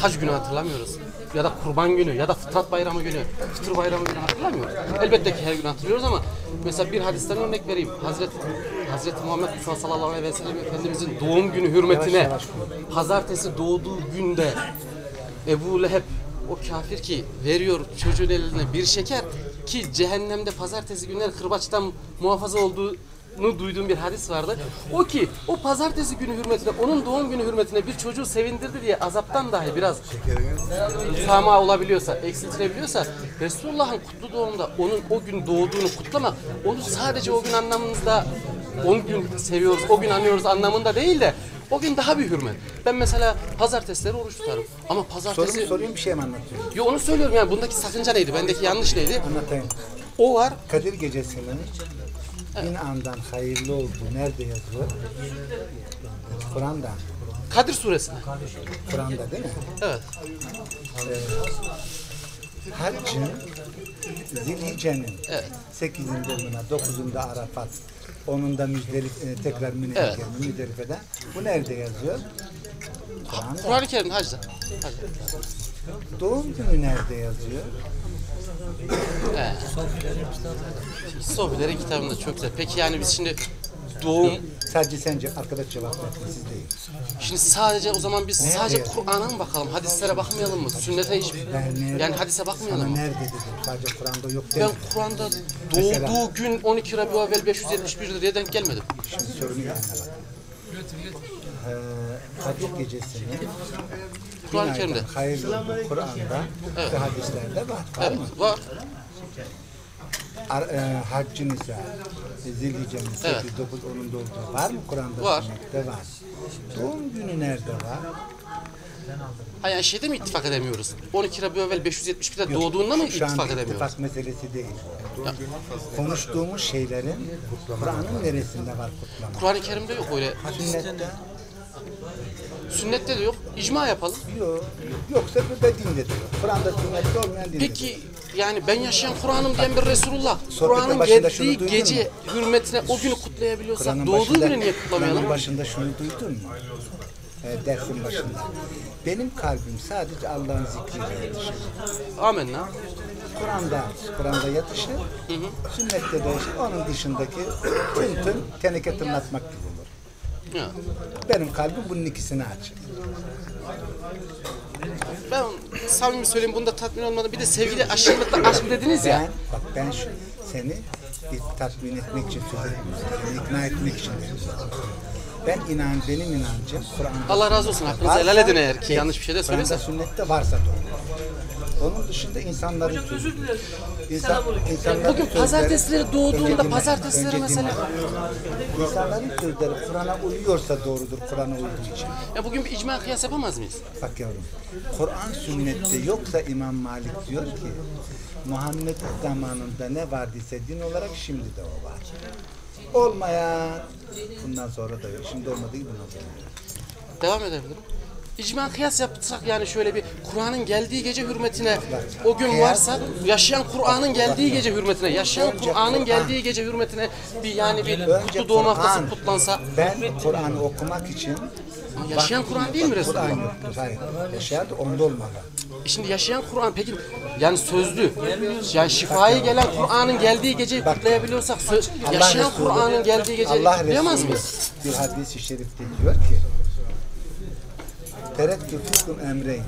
hac günü hatırlamıyoruz. Ya da kurban günü ya da fıtrat bayramı günü, fıtır bayramı günü hatırlamıyoruz. Elbette ki her gün hatırlıyoruz ama mesela bir hadisten örnek vereyim. Hazreti Hazreti Muhammed Mustafa sallallahu aleyhi ve sellem Efendimizin doğum günü hürmetine pazartesi doğduğu günde Ebu Leheb o kafir ki veriyor çocuğun eline bir şeker ki cehennemde pazartesi günleri kırbaçtan muhafaza olduğunu duyduğum bir hadis vardı. O ki o pazartesi günü hürmetine, onun doğum günü hürmetine bir çocuğu sevindirdi diye azaptan dahi biraz sama olabiliyorsa, eksiltilebiliyorsa Resulullah'ın kutlu doğumda onun o gün doğduğunu kutlamak, onu sadece o gün anlamımızda 10 gün seviyoruz, o gün anıyoruz anlamında değil de o gün daha bir hürmet. Ben mesela pazartesileri oruç tutarım. Ama pazartesi... sorumu sorayım bir şey mi anlatıyorum? Yo onu söylüyorum yani bundaki sakınca neydi? Bendeki yanlış neydi? Anlatayım. O var. Kadir Gecesi'nin bin andan hayırlı olduğu nerede yazıyor? Kur'an'da. Kadir suresinde. Kur'an'da değil mi? Evet. Haccın Zilhice'nin Evet. 8'inde Mina, 9'unda Arafat, 10'unda Müzdelif, e, tekrar Mina'ya Evet. geldi. Bu nerede yazıyor? Kur'an-ı hacda. Hacda. Doğum günü nerede yazıyor? Sofilerin kitabında çok güzel. Peki yani biz şimdi doğum Sadece sence arkadaş cevap versin siz değil. Şimdi sadece o zaman biz sadece yazıyor? Kur'an'a mı bakalım? Hadislere bakmayalım mı? Sünnete hiç nerede- yani hadise bakmayalım Sana mı? nerede dedim. Sadece Kur'an'da yok Ben demedim. Kur'an'da Mesela- doğduğu gün 12 Rabi'ül 571 diye denk gelmedim. Şimdi sorunu yanına bak. Ee, Kadir gecesini Kur'an-ı Kerim'de. olduğu Kur'an'da ve hadislerde var. Var Evet, mı? var. Ar, e, haccın ise Zilhicce'nin 8, Evet. 9, 10'unda olduğu var mı Kur'an'da? Var. sünnette var. Doğum günü nerede var? Ha yani şeyde mi ittifak edemiyoruz? 12 Rabi'ül 571'de doğduğunda mı an ittifak edemiyoruz? ittifak meselesi değil. Konuştuğumuz şeylerin Kur'an'ın neresinde var kutlama? Kur'an-ı Kerim'de yok öyle. Sünnette Sünnette de yok. İcma yapalım. yok. Yoksa bu da dinde de yok. Kur'an'da sünnette olmayan dinde. Peki yani ben yaşayan Kur'an'ım diyen bir Resulullah Kur'an'ın başında şunu geldiği duydun gece hürmetine o günü kutlayabiliyorsak Kur'an'ın doğduğu başında- günü niye kutlamayalım? Kur'an'ın başında şunu duydun mu? Ee, dersin başında. Benim kalbim sadece Allah'ın zikriyle yatışır. Amenna. Kur'an'da, Kur'an'da yatışır. Sünnette de işte onun dışındaki tüm tüm teneke tırnatmak gibi. Ya. Benim kalbim bunun ikisini açır. Ben samimi söyleyeyim bunda tatmin olmadım. Bir de sevgili aşırılıkla aşk dediniz ya. Ben, bak ben şu, seni bir tatmin etmek için. Seni ikna etmek için söylüyorum. Ben inan, benim inancım Kur'an'da. Allah razı olsun. Hakkınızı helal edin eğer ki yanlış bir şey de Kur'an'da söylesem. sünnette varsa doğru. Onun dışında insanların sözü. İnsan, insanların Bugün sözleri- pazartesileri Önce doğduğunda dinle, pazartesileri önce mesela. dinle. İnsanların sözleri Kur'an'a uyuyorsa doğrudur Kur'an'a uyduğu için. Ya bugün bir icma kıyas yapamaz mıyız? Bak yavrum, Kur'an sünnette yoksa İmam Malik diyor ki Muhammed zamanında ne vardıysa din olarak şimdi de o var. Olmayan bundan sonra da yok. Şimdi olmadığı gibi bundan sonra. Devam edebilirim. İcma kıyas yapsak yani şöyle bir Kur'an'ın geldiği gece hürmetine o gün varsa yaşayan Kur'an'ın geldiği gece hürmetine yaşayan Kur'an'ın Kur'an. geldiği gece hürmetine bir yani bir kutlu doğum haftası kutlansa Ben Kur'an'ı okumak için yaşayan Kur'an değil mi Kur'an Resulullah? yoktur. Hayır. Yaşayan da onda olmalı. E Şimdi yaşayan Kur'an peki yani sözlü yani şifaya gelen Kur'an'ın geldiği geceyi kutlayabiliyorsak söz, Allah yaşayan Resulü- Kur'an'ın geldiği geceyi Allah kutlayamaz Resulü mıyız? Bir hadis-i şerifte diyor ki Terekkü fikum emreyn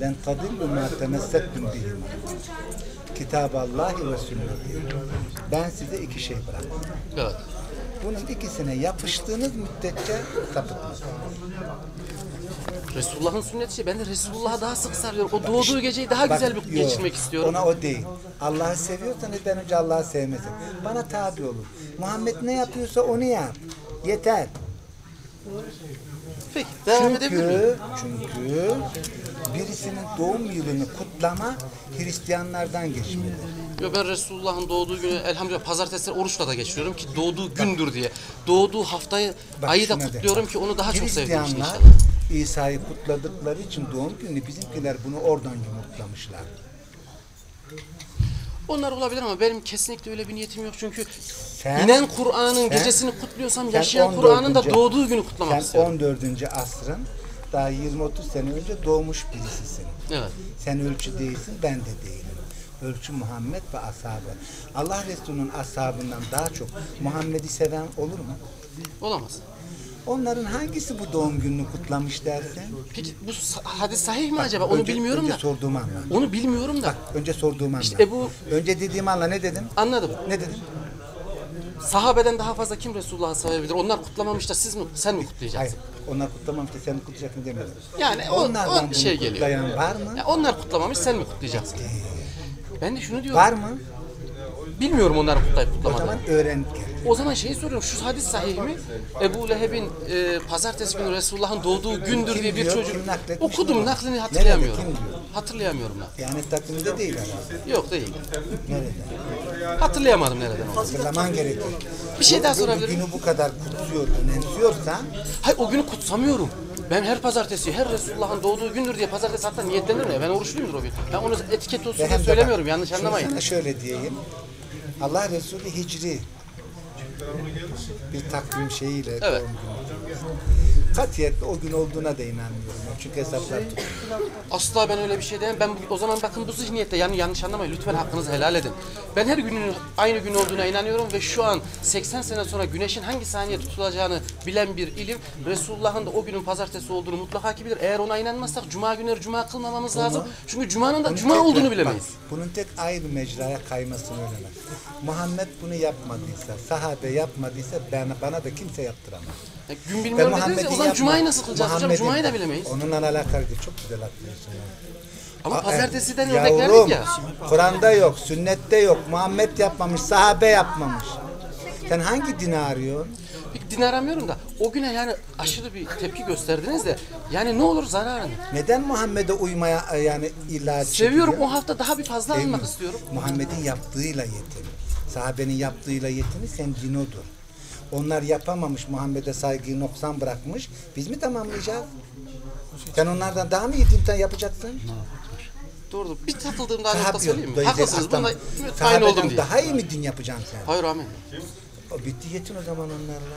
len tadillu ma temessektum bihim Kitaballahi ve sünneti Ben size iki şey bıraktım. Evet. Bunun ikisine yapıştığınız müddetçe sapıtmaz. Resulullah'ın sünneti şey. Ben de Resulullah'a daha sık sarıyorum. O doğduğu geceyi daha Bak, güzel bir yok, geçirmek istiyorum. Ona o değil. Allah'ı seviyorsan neden önce Allah'ı sevmesin. Bana tabi olur. Muhammed ne yapıyorsa onu yap. Yeter. Peki devam edebilir miyim? Çünkü, çünkü birisinin doğum yılını kutlama Hristiyanlardan geçmeli. Yo ben Resulullah'ın doğduğu günü elhamdülillah pazartesileri oruçla da geçiriyorum ki doğduğu gündür diye. Doğduğu haftayı, Bak ayı da şuna de. kutluyorum ki onu daha çok sevdiğim için Hristiyanlar inşallah. İsa'yı kutladıkları için doğum günü bizimkiler bunu oradan yumurtlamışlar. Onlar olabilir ama benim kesinlikle öyle bir niyetim yok çünkü Sen- inen Kur'an'ın gecesini kutluyorsam sen yaşayan 14. Kur'an'ın da doğduğu günü kutlamak Sen istiyorum. 14. asrın daha 20-30 sene önce doğmuş birisisin. Evet. Sen ölçü değilsin, ben de değilim. Ölçü Muhammed ve ashabı. Allah Resulü'nün ashabından daha çok Muhammed'i seven olur mu? Olamaz. Onların hangisi bu doğum gününü kutlamış dersin? Peki bu sa- hadis sahih mi acaba? Onu Önce- bilmiyorum önce da. sorduğumu anla. Onu bilmiyorum da. Önce sorduğumu anla. İşte Ebu- Önce dediğimi anla ne dedim? Anladım. Ne dedim? Sahabeden daha fazla kim Resulullah'ı sevebilir? Onlar kutlamamış da siz mi sen mi kutlayacaksın? Hayır. Onlar kutlamamış da sen kutlayacaksın demedim. Yani o, Onlardan o şey geliyor. var mı? Ya onlar kutlamamış sen mi kutlayacaksın? Ben de şunu diyorum. Var mı? Bilmiyorum onlar kutlayıp O kutlamadığını. zaman öğren gel. O zaman şeyi soruyorum. Şu hadis sahih mi? Ebu Leheb'in e, pazartesi günü Resulullah'ın doğduğu gündür Kim diye bir diyor, çocuk. Okudum naklini hatırlayamıyorum. Nerede, kim diyor? Hatırlayamıyorum ben. Yani takvimde değil herhalde. Yok değil. Nerede? Hatırlayamadım nereden olduğunu. Hatırlaman gerekiyor. Bir şey daha Bu- bu sorabilir miyim? Günü bu kadar kutsuyor, önemsiyorsan Hayır o günü kutsamıyorum. Ben her pazartesi, her Resulullah'ın doğduğu gündür diye pazartesi hatta niyetlenirim ya. Ben oruçluyumdur o gün. Ben onu etiket olsun diye söylemiyorum. Yanlış anlamayın. şöyle diyeyim. Allah Resulü hicri bir takvim şeyiyle Evet. doğum günü. Katiyetle o gün olduğuna da inanmıyorum. Çünkü hesaplar tutuyor. Asla ben öyle bir şey demem. Ben bu- o zaman bakın bu zihniyette yani yanlış anlamayın. Lütfen hakkınızı helal edin. Ben her günün aynı gün olduğuna inanıyorum ve şu an 80 sene sonra güneşin hangi saniye tutulacağını bilen bir ilim Resulullah'ın da o günün pazartesi olduğunu mutlaka ki bilir. Eğer ona inanmazsak cuma günleri cuma kılmamamız lazım. Çünkü cumanın da cuma tek- olduğunu bak, bilemeyiz. bunun tek ayrı mecraya kaymasını önemli. Muhammed bunu yapmadıysa, sahabe yapmadıysa ben, bana da kimse yaptıramaz. Ya gün bilmiyorum dediniz ya, o zaman cumayı nasıl kılacağız hocam? Cumayı da bilemeyiz. Onunla alakalı değil. Çok güzel atlıyorsun. Ama Aa, pazartesiden evet. örnek verdik ya. Kur'an'da yok, sünnette yok. Muhammed yapmamış, sahabe yapmamış. Sen hangi dini arıyorsun? Bir din aramıyorum da o güne yani aşırı bir tepki gösterdiniz de yani ne olur zararı ne? Neden Muhammed'e uymaya e, yani illa Seviyorum çekiliyor? o hafta daha bir fazla mi? almak istiyorum. Muhammed'in yaptığıyla yetin. Sahabenin yaptığıyla yetini sen dinodur. Onlar yapamamış, Muhammed'e saygıyı noksan bırakmış. Biz mi tamamlayacağız? Sen onlardan daha mı iyi din yapacaksın? Doğrudur. Bir takıldığım daha nokta söyleyeyim mi? Haklısınız. Bunda aynı oldum diye. Daha iyi mi din yapacaksın sen? Hayır amin. O bitti yetin o zaman onlarla.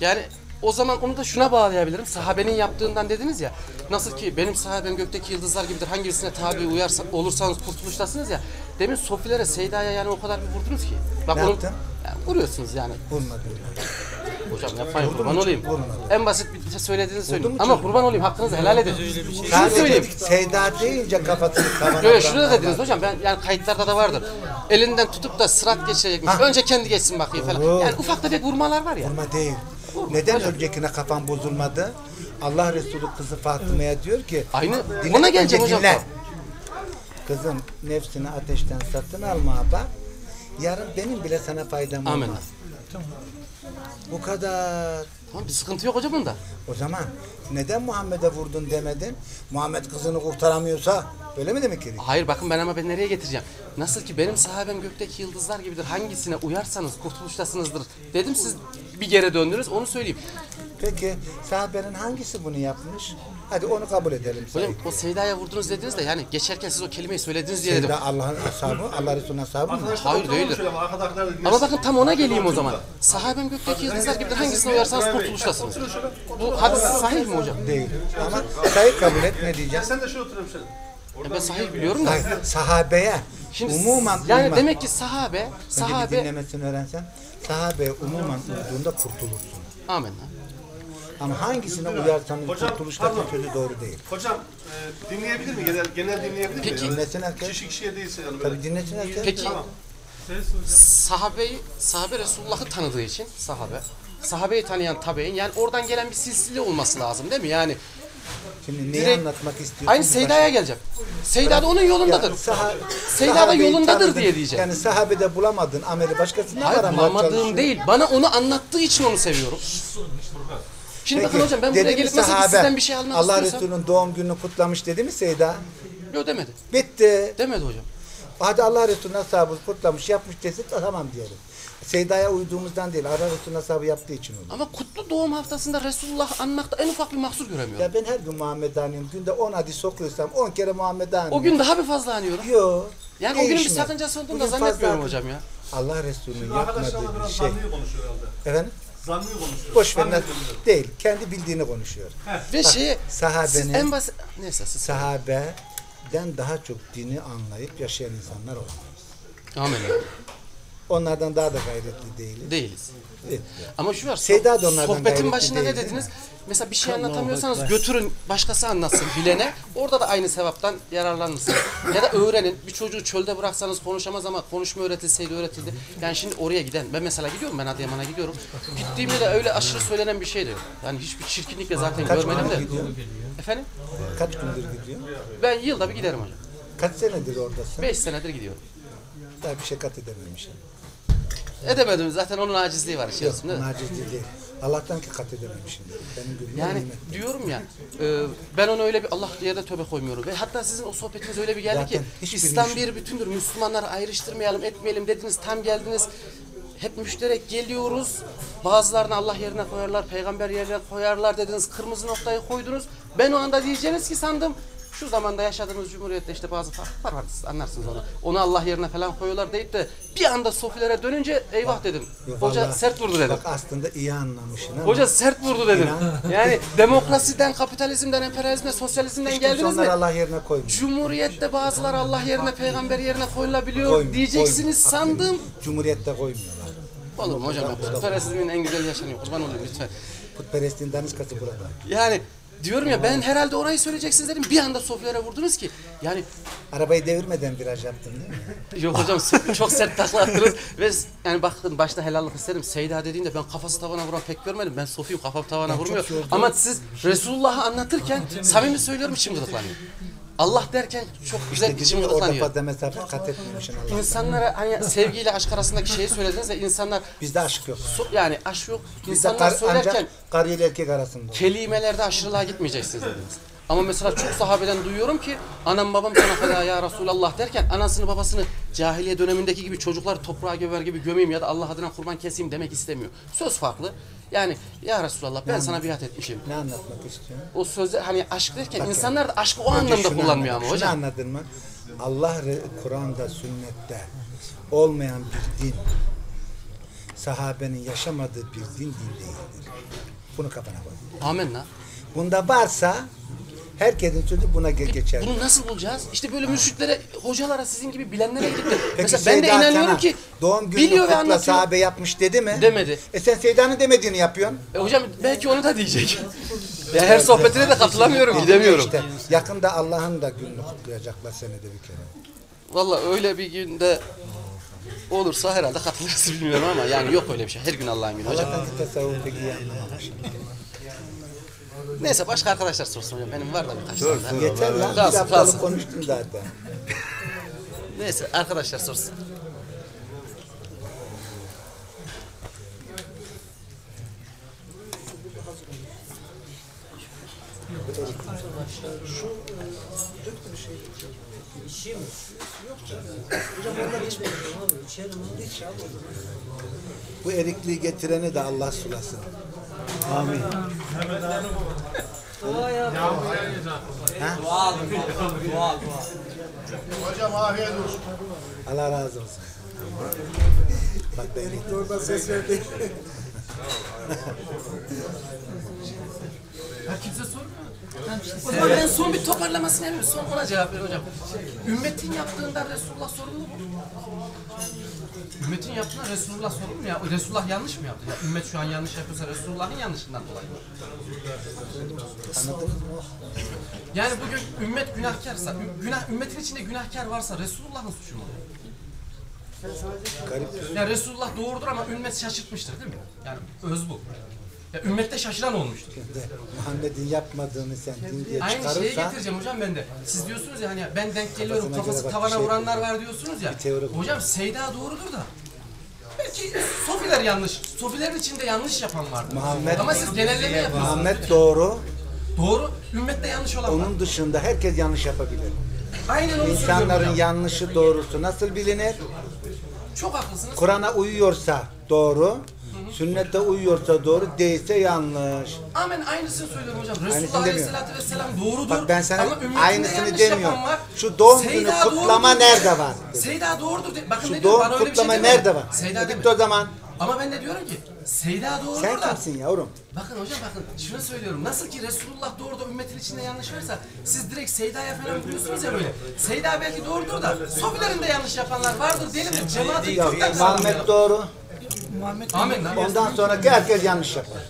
Yani o zaman onu da şuna bağlayabilirim. Sahabenin yaptığından dediniz ya. Nasıl ki benim sahabem gökteki yıldızlar gibidir. Hangisine tabi uyarsa, olursanız kurtuluştasınız ya. Demin Sofilere, Seyda'ya yani o kadar bir vurdunuz ki. Bak Ne onu, yaptın? Yani vuruyorsunuz yani. Vurmadım. Hocam yapmayın kurban olayım. Vurmadım. En basit bir şey söylediğinizi söyleyeyim. mu Ama kurban olayım hakkınızı helal edin. Şunu Sadece söyleyeyim. Seyda deyince kafasını tavana Böyle şunu da dediniz hocam ben yani kayıtlarda da vardır. Elinden tutup da sırat geçirecekmiş. Önce kendi geçsin bakayım falan. Doğru. Yani ufak tefek vurmalar var ya. Vurma değil. Neden öncekine kafan bozulmadı? Allah Resulü kızı Fatıma'ya diyor ki Aynı dinle, ona geleceğim önce hocam. dinle. Kızım nefsini ateşten satın alma bak. Yarın benim bile sana faydam Amin. olmaz. Bu kadar. Tamam bir sıkıntı yok hocam bunda. O zaman neden Muhammed'e vurdun demedin? Muhammed kızını kurtaramıyorsa öyle mi demek gerekiyor? Hayır bakın ben ama ben nereye getireceğim. Nasıl ki benim sahabem gökteki yıldızlar gibidir. Hangisine uyarsanız kurtuluştasınızdır. Dedim siz bir geri döndünüz onu söyleyeyim. Peki sahabenin hangisi bunu yapmış? Hadi onu kabul edelim. Hocam o Seyda'ya vurdunuz dediniz de yani geçerken siz o kelimeyi söylediniz diye dedim. Seyda Allah'ın ashabı, Allah Resulü'nün ashabı mı? Hayır değildir. Ama bakın tam ona geleyim o zaman. Sahabem gökteki yıldızlar gibidir. Hangisine uyarsanız kurtuluştasınız. Bu hadis sahih mi hocam? Değil. Ama sayı kabul et ne diyeceğim? Sen de şöyle oturayım sen. Ya ben sahih biliyorum da. Hayır, sahabeye Şimdi umuman yani uyma. demek ki sahabe, Önce bir sahabe dinlemesini öğrensen sahabeye umuman uyduğunda kurtulursun. Amin. Ama hangisine uyarsanız Hocam, kurtuluşta pardon. sözü doğru değil. Hocam e, dinleyebilir mi? Genel, genel dinleyebilir mi? Peki. Yani Dinlesin herkes. Kişi kişiye değilse yani böyle. Tabii dinlesin herkes. Peki sahabeyi, sahabe Resulullah'ı tanıdığı için sahabe, sahabeyi tanıyan tabi'in yani oradan gelen bir silsile olması lazım değil mi? Yani Şimdi neyi direkt- anlatmak istiyorsun? aynı Seyda'ya geleceğim. Seyda da onun yolundadır. Ya, saha, Seyda da yolundadır tanıdın. diye diyeceğim. Yani sahabede bulamadın ameli başkasından Hayır aramaya bulamadığım değil. Bana onu anlattığı için onu seviyorum. Şimdi bakın hocam ben buraya gelip mesela sahabe, sizden bir şey almak Allah istiyorsam. Resulü'nün doğum gününü kutlamış dedi mi Seyda? Yok demedi. Bitti. Demedi hocam. Hadi Allah Resulü'nün ashabı kutlamış yapmış desin tamam diyelim. Seyda'ya uyduğumuzdan değil Allah Resulü'nün ashabı yaptığı için oldu. Ama kutlu doğum haftasında Resulullah anmakta en ufak bir mahsur göremiyorum. Ya ben her gün Muhammed anıyorum. Günde 10 hadis okuyorsam 10 kere Muhammed anıyorum. O gün daha bir fazla anıyorum. Yok. Yani o günün bir sakıncası olduğunu da zannetmiyorum fazla- hocam ya. Allah Resulü'nün yapmadığı bir biraz şey. zanlı konuşuyor herhalde. Efendim? Zanlı konuşuyor. Boş ver. Değil. Kendi bildiğini konuşuyor. Ve Bak, şeye sahabenin- siz en basit neyse siz Sahabeden daha çok dini anlayıp yaşayan insanlar olamayız. Amin. Onlardan daha da gayretli değiliz. Değiliz. Evet. Ama şu var. Seyda da onlardan sohbetin başında ne dediniz? Mesela bir şey anlatamıyorsanız götürün başkası anlatsın bilene. Orada da aynı sevaptan yararlanırsınız. ya da öğrenin. Bir çocuğu çölde bıraksanız konuşamaz ama konuşma öğretilseydi öğretildi. Yani şimdi oraya giden ben mesela gidiyorum ben Adıyaman'a gidiyorum. Gittiğimde de öyle aşırı söylenen bir şey de yok. Yani hiçbir çirkinlikle zaten Kaç görmedim de. gidiyor? Efendim? Kaç gündür gidiyor? Ben yılda bir giderim hocam. Kaç senedir oradasın? 5 senedir gidiyorum. Daha bir şey kat edememişim. Edemedim zaten onun acizliği var Yok, içerisinde. değil mi? nacizliği değil. Allah'tan ki kat edememişim. Benim Yani nimet. diyorum ya e, ben onu öyle bir Allah yerine tövbe koymuyorum ve hatta sizin o sohbetiniz öyle bir geldi Zaten ki İslam bir bütündür Müslümanları ayrıştırmayalım etmeyelim dediniz tam geldiniz hep müşterek geliyoruz bazılarını Allah yerine koyarlar peygamber yerine koyarlar dediniz kırmızı noktayı koydunuz ben o anda diyeceğiniz ki sandım şu zamanda yaşadığımız cumhuriyette işte bazı farklar var siz anlarsınız onu. Onu Allah yerine falan koyuyorlar deyip de bir anda sofilere dönünce eyvah dedim. Yok, Hoca vallahi- sert vurdu dedim. Bak aslında iyi anlamışsın ama. Hoca sert vurdu dedim. İnan. Yani demokrasiden, kapitalizmden, emperyalizmden, sosyalizmden Hiç geldiniz mi? Allah yerine koymuyor. Cumhuriyette bazıları Allah yerine, peygamber yerine koyulabiliyor Koymuyor, diyeceksiniz koymuyor. sandım. Cumhuriyette koymuyorlar. Olur mu hocam? Putperestliğin en güzel yaşanıyor. Kurban olayım lütfen. Putperestliğin daniskası burada. Yani diyorum ya ben herhalde orayı söyleyeceksiniz dedim. Bir anda sofilere vurdunuz ki. Yani Arabayı devirmeden viraj yaptın değil mi? [laughs] yok hocam çok sert takla attınız. Ve yani bakın başta helallik isterim. Seyda dediğinde ben kafası tavana vuran pek görmedim. Ben Sofiyim kafam tavana vurmuyor. Ama siz Resulullah'ı anlatırken samimi söylüyorum içim gıdıklanıyor. Allah derken çok güzel içim Bizim orada gıdıklanıyor. fazla mesafe kat etmemişsin Allah. İnsanlara hani sevgiyle aşk arasındaki şeyi söylediniz ya insanlar Bizde aşk yok. so- yani aşk yok. Bizde İnsanlar kar, söylerken karı ile erkek arasında. kelimelerde aşırılığa gitmeyeceksiniz dediniz. Ama mesela çok sahabeden duyuyorum ki anam babam sana feda ya Resulallah derken anasını babasını cahiliye dönemindeki gibi çocuklar toprağa gömer gibi gömeyim ya da Allah adına kurban keseyim demek istemiyor. Söz farklı. Yani ya Resulallah ben sana biat etmişim. Ne anlatmak istiyorsun? O sözde hani aşk derken Bak insanlar da aşkı o anlamda şunu kullanmıyor anladın, ama şunu hocam. anladın mı? Allah Kur'an'da, sünnette olmayan bir din, sahabenin yaşamadığı bir din din değildir. Bunu kafana koy. Amenna. Bunda varsa herkesin sözü buna ge- geçer. Bunu nasıl bulacağız? İşte böyle mürşitlere, hocalara, sizin gibi bilenlere gidip de. Peki Mesela ben de Seyda inanıyorum ki doğum gününü biliyor ve kutla anlatıyor. sahabe yapmış dedi mi? Demedi. E sen Seyda'nın demediğini yapıyorsun. E hocam belki onu da diyecek. ya her sohbetine de katılamıyorum, gidemiyorum. İşte yakında Allah'ın da gününü kutlayacaklar senede bir kere. Valla öyle bir günde olursa herhalde katılırız bilmiyorum ama yani yok öyle bir şey. Her gün Allah'ın günü hocam. Allah'tan tasavvuf pek iyi anlamamış. Neyse başka arkadaşlar sorsun hocam. Benim var da birkaç tane. daha. Yeter lan. Bir Kalsın, haftalık kalsın. konuştun zaten. Neyse arkadaşlar sorsun. Bu erikliği getireni de Allah sulasın. Amin. Hocam afiyet olsun. Allah razı olsun. Bak ben Oradan ses verdi. Ya kimse sormuyor. O zaman ben son bir toparlamasını yapayım. Son ona cevap ver hocam. Ümmetin yaptığında Resulullah sorumlu mu? Ümmetin yaptığında Resulullah sorumlu mu ya? Resulullah yanlış mı yaptı? Ya ümmet şu an yanlış yapıyorsa Resulullah'ın yanlışından dolayı mı? Yani bugün ümmet günahkarsa, günah, ümmetin içinde günahkar varsa Resulullah'ın suçu mu? Garip. Ya Resulullah doğrudur ama ümmet şaşırtmıştır değil mi? Yani öz bu. Ya ümmette şaşıran olmuştur. Muhammed'in yapmadığını sen din diye Aynı şeye çıkarırsan getireceğim hocam ben de. Siz diyorsunuz ya hani ben denk geliyorum Kafasına kafası göre bak, tavana bir şey vuranlar var diyorsunuz ya. Bir teori bu. Hocam Seyda doğrudur da. Belki Sofiler yanlış. Sofilerin içinde yanlış yapan vardır. Muhammed- Ama siz genelleme yapıyorsunuz. Muhammed doğru. Doğru. Ümmette yanlış olan var. Onun dışında herkes yanlış yapabilir. Aynen onu söylüyorum İnsanların hocam. yanlışı doğrusu nasıl bilinir? Çok haklısınız. Kur'an'a uyuyorsa doğru, sünnete uyuyorsa doğru, değilse yanlış. Amen aynısını söylüyorum hocam. Resulullah demiyorum. Aleyhisselatü Vesselam doğrudur. Bak ben sana ama aynısını demiyorum. Şu doğum Seyda günü kutlama doğrudur. nerede var? Seyda doğrudur. De. Bakın Şu ne diyor? doğum Bana öyle bir şey kutlama demiyor. nerede var? Seyda Bitti demiyor. o zaman. Ama ben de diyorum ki Seyda doğrudur Sen da. kimsin yavrum? Bakın hocam bakın şunu söylüyorum. Nasıl ki Resulullah doğru da ümmetin içinde yanlış varsa siz direkt Seyda'ya falan vuruyorsunuz ya böyle. Seyda belki doğrudur da Sofilerin de yanlış yapanlar vardır diyelim de cemaati Ya, Muhammed doğru. Amin lan. Ondan sonraki herkes yanlış yapar.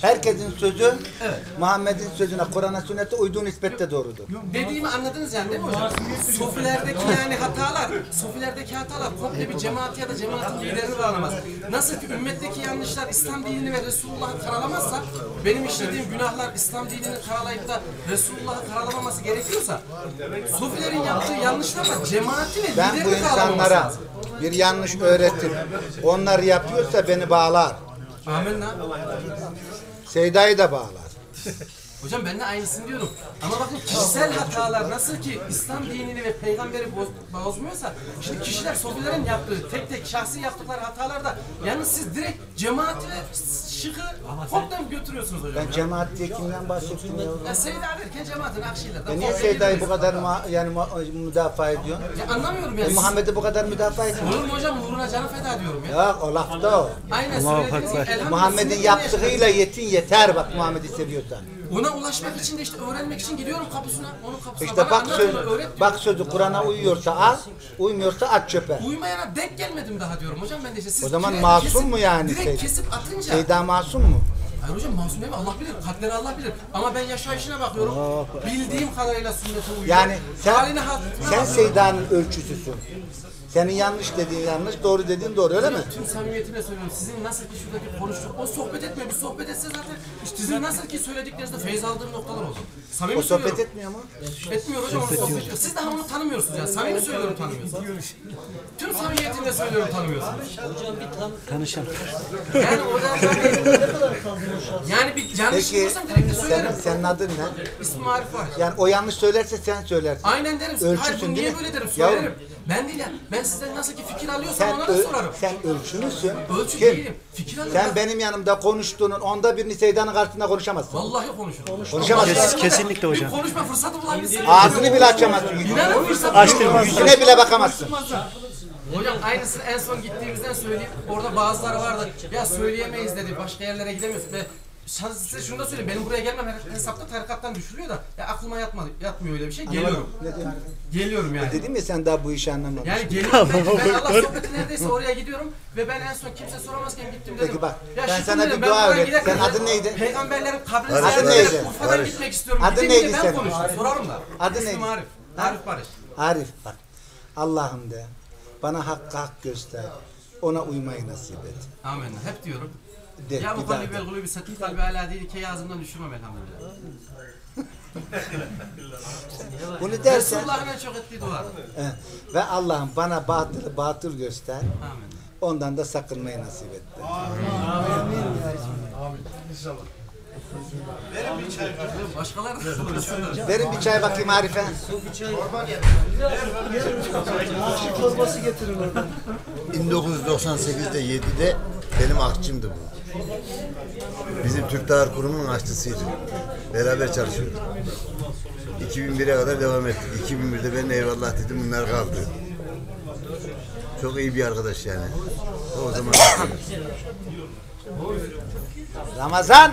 Herkesin sözü Evet. Muhammed'in sözüne, Kur'an'a, sünnete uyduğu nispette doğrudur. Dediğimi anladınız yani değil mi hocam? Sofilerdeki yani hatalar, sofilerdeki hatalar komple bir cemaati ya da cemaatin liderini bağlamaz. Nasıl ki ümmetteki yanlışlar İslam dinini ve Resulullah'ı karalamazsa, benim işlediğim günahlar İslam dinini karalayıp da Resulullah'ı karalamaması gerekiyorsa, sofilerin yaptığı yanlışlar da cemaati ve Ben bu liderini karalamaması insanlara lazım. Bir yanlış öğretip onlar yapıyorsa beni bağlar. Amin. Seyda'yı da bağlar. Hocam ben de aynısını diyorum. Ama bakın kişisel hatalar nasıl ki İslam dinini ve peygamberi boz- bozmuyorsa şimdi kişiler sofilerin yaptığı tek tek şahsi yaptıkları hatalarda yalnız siz direkt cemaati ve şıkı komple götürüyorsunuz hocam. Ben cemaat diye kimden bahsettim ya? Ya Seyda derken cemaatin akşiyle. E niye Seyda'yı bu kadar ma- yani ma- müdafaa ediyorsun? Ya anlamıyorum E yani. Muhammed'i bu kadar müdafaa ediyorsun? Olur mu hocam uğruna canı feda diyorum ya. Ya o lafta o. Aynen söylediğiniz elhamdülillah Muhammed'in yaptığıyla yetin yeter bak Muhammed'i seviyorsan. Ona ulaşmak için de işte öğrenmek için gidiyorum kapısına, onun kapısına. İşte Bana bak anlat söz, onu, öğret diyor. bak sözü Kur'an'a uyuyorsa al, uymuyorsa at çöpe. Uymayana denk gelmedim daha diyorum hocam ben de işte. Siz O zaman direkt masum kesip- mu yani Direkt Seyda? kesip atınca. Seyda masum mu? Hayır hocam masum değil mi? Allah bilir. Kalpleri Allah bilir. Ama ben yaşayışına bakıyorum. Bildiğim kadarıyla sünnete uyuyor. Yani sen, Haline sen. Seyda'nın ölçüsüsün. Senin yanlış dediğin yanlış, doğru dediğin doğru öyle mi? Tüm samimiyetimle söylüyorum. Sizin nasıl ki şuradaki konuştuk, o sohbet etmiyor. Bir sohbet etse zaten işte sizin nasıl ki söylediklerinizde feyz aldığım noktalar oldu. Samimi O sohbet etmiyor mu? Etmiyor hocam onu sohbet. Siz daha onu tanımıyorsunuz yani. Samimi söylüyorum tanımıyorsunuz. Tüm samimiyetimle söylüyorum tanımıyorsunuz. Tanışalım. Yani o da [laughs] yani bir yanlış Peki bulursam direkt de sen, söylerim. senin adın ne? İsmi Arif var. Yani o yanlış söylerse sen söylersin. Aynen derim. Ölçüsün Hayır bu değil niye mi? böyle derim Yavrum. söylerim. Ben değil ya. Ben sizden nasıl ki fikir alıyorsam Sen, ona da ö- sorarım. sen ölçülüsün. Ölçü Kim? değilim. Fikir alıyorum. Sen benim yanımda konuştuğunun onda birini Seyda'nın karşısında konuşamazsın. Vallahi konuşurum. Konuşamazsın. Kes- kesinlikle hocam. Bir konuşma fırsatı bulabilsem. Ağzını bile açamazsın. İnanın fırsat Açtırmaz. Yüzüne bile bakamazsın. Hocam aynısını en son gittiğimizden söyleyeyim. Orada bazıları vardı. Ya söyleyemeyiz dedi. Başka yerlere gidemiyoruz. Ve size şunu da söyleyeyim. Benim buraya gelmem her hesapta tarikattan düşürüyor da. Ya aklıma yatmadı, yatmıyor öyle bir şey. Geliyorum. Geliyorum yani. Dedim ya sen daha bu işi anlamadın. Yani geliyorum [laughs] ben, ben Allah sohbeti neredeyse oraya gidiyorum ve ben en son kimse soramazken gittim dedim. Peki bak, ben şükür sana bir dedim, dua buradan öğret- Senin adın neydi? Peygamberlerin kabrini Adın ziyaret neydi? Urfa'dan gitmek istiyorum. Adın neydi ben senin? konuştum. Sorarım da. Adın neydi? Arif. Arif Barış. Arif bak. Allah'ım de. Bana hakkı hak göster. Ona uymayı nasip et. Amin. Hep diyorum. De, Ya bu kalbi gulubi satik kalbi ala değil ki ağzımdan düşürmem elhamdülillah. [laughs] Bunu dersen Resulullah'ın en çok ettiği dua. ve Allah'ım bana batılı batıl göster. Amin. Ondan da sakınmayı nasip et. de. Başkaları da. Verin bir çay bakayım Arif'e. Çorbası getirin oradan. 1998'de 7'de benim akçımdı bu. Bizim Türk Dağır Kurumu'nun aşçısıydı. Beraber çalışıyorduk. 2001'e kadar devam ettik. 2001'de ben eyvallah dedim bunlar kaldı. Çok iyi bir arkadaş yani. O zaman Ramazan.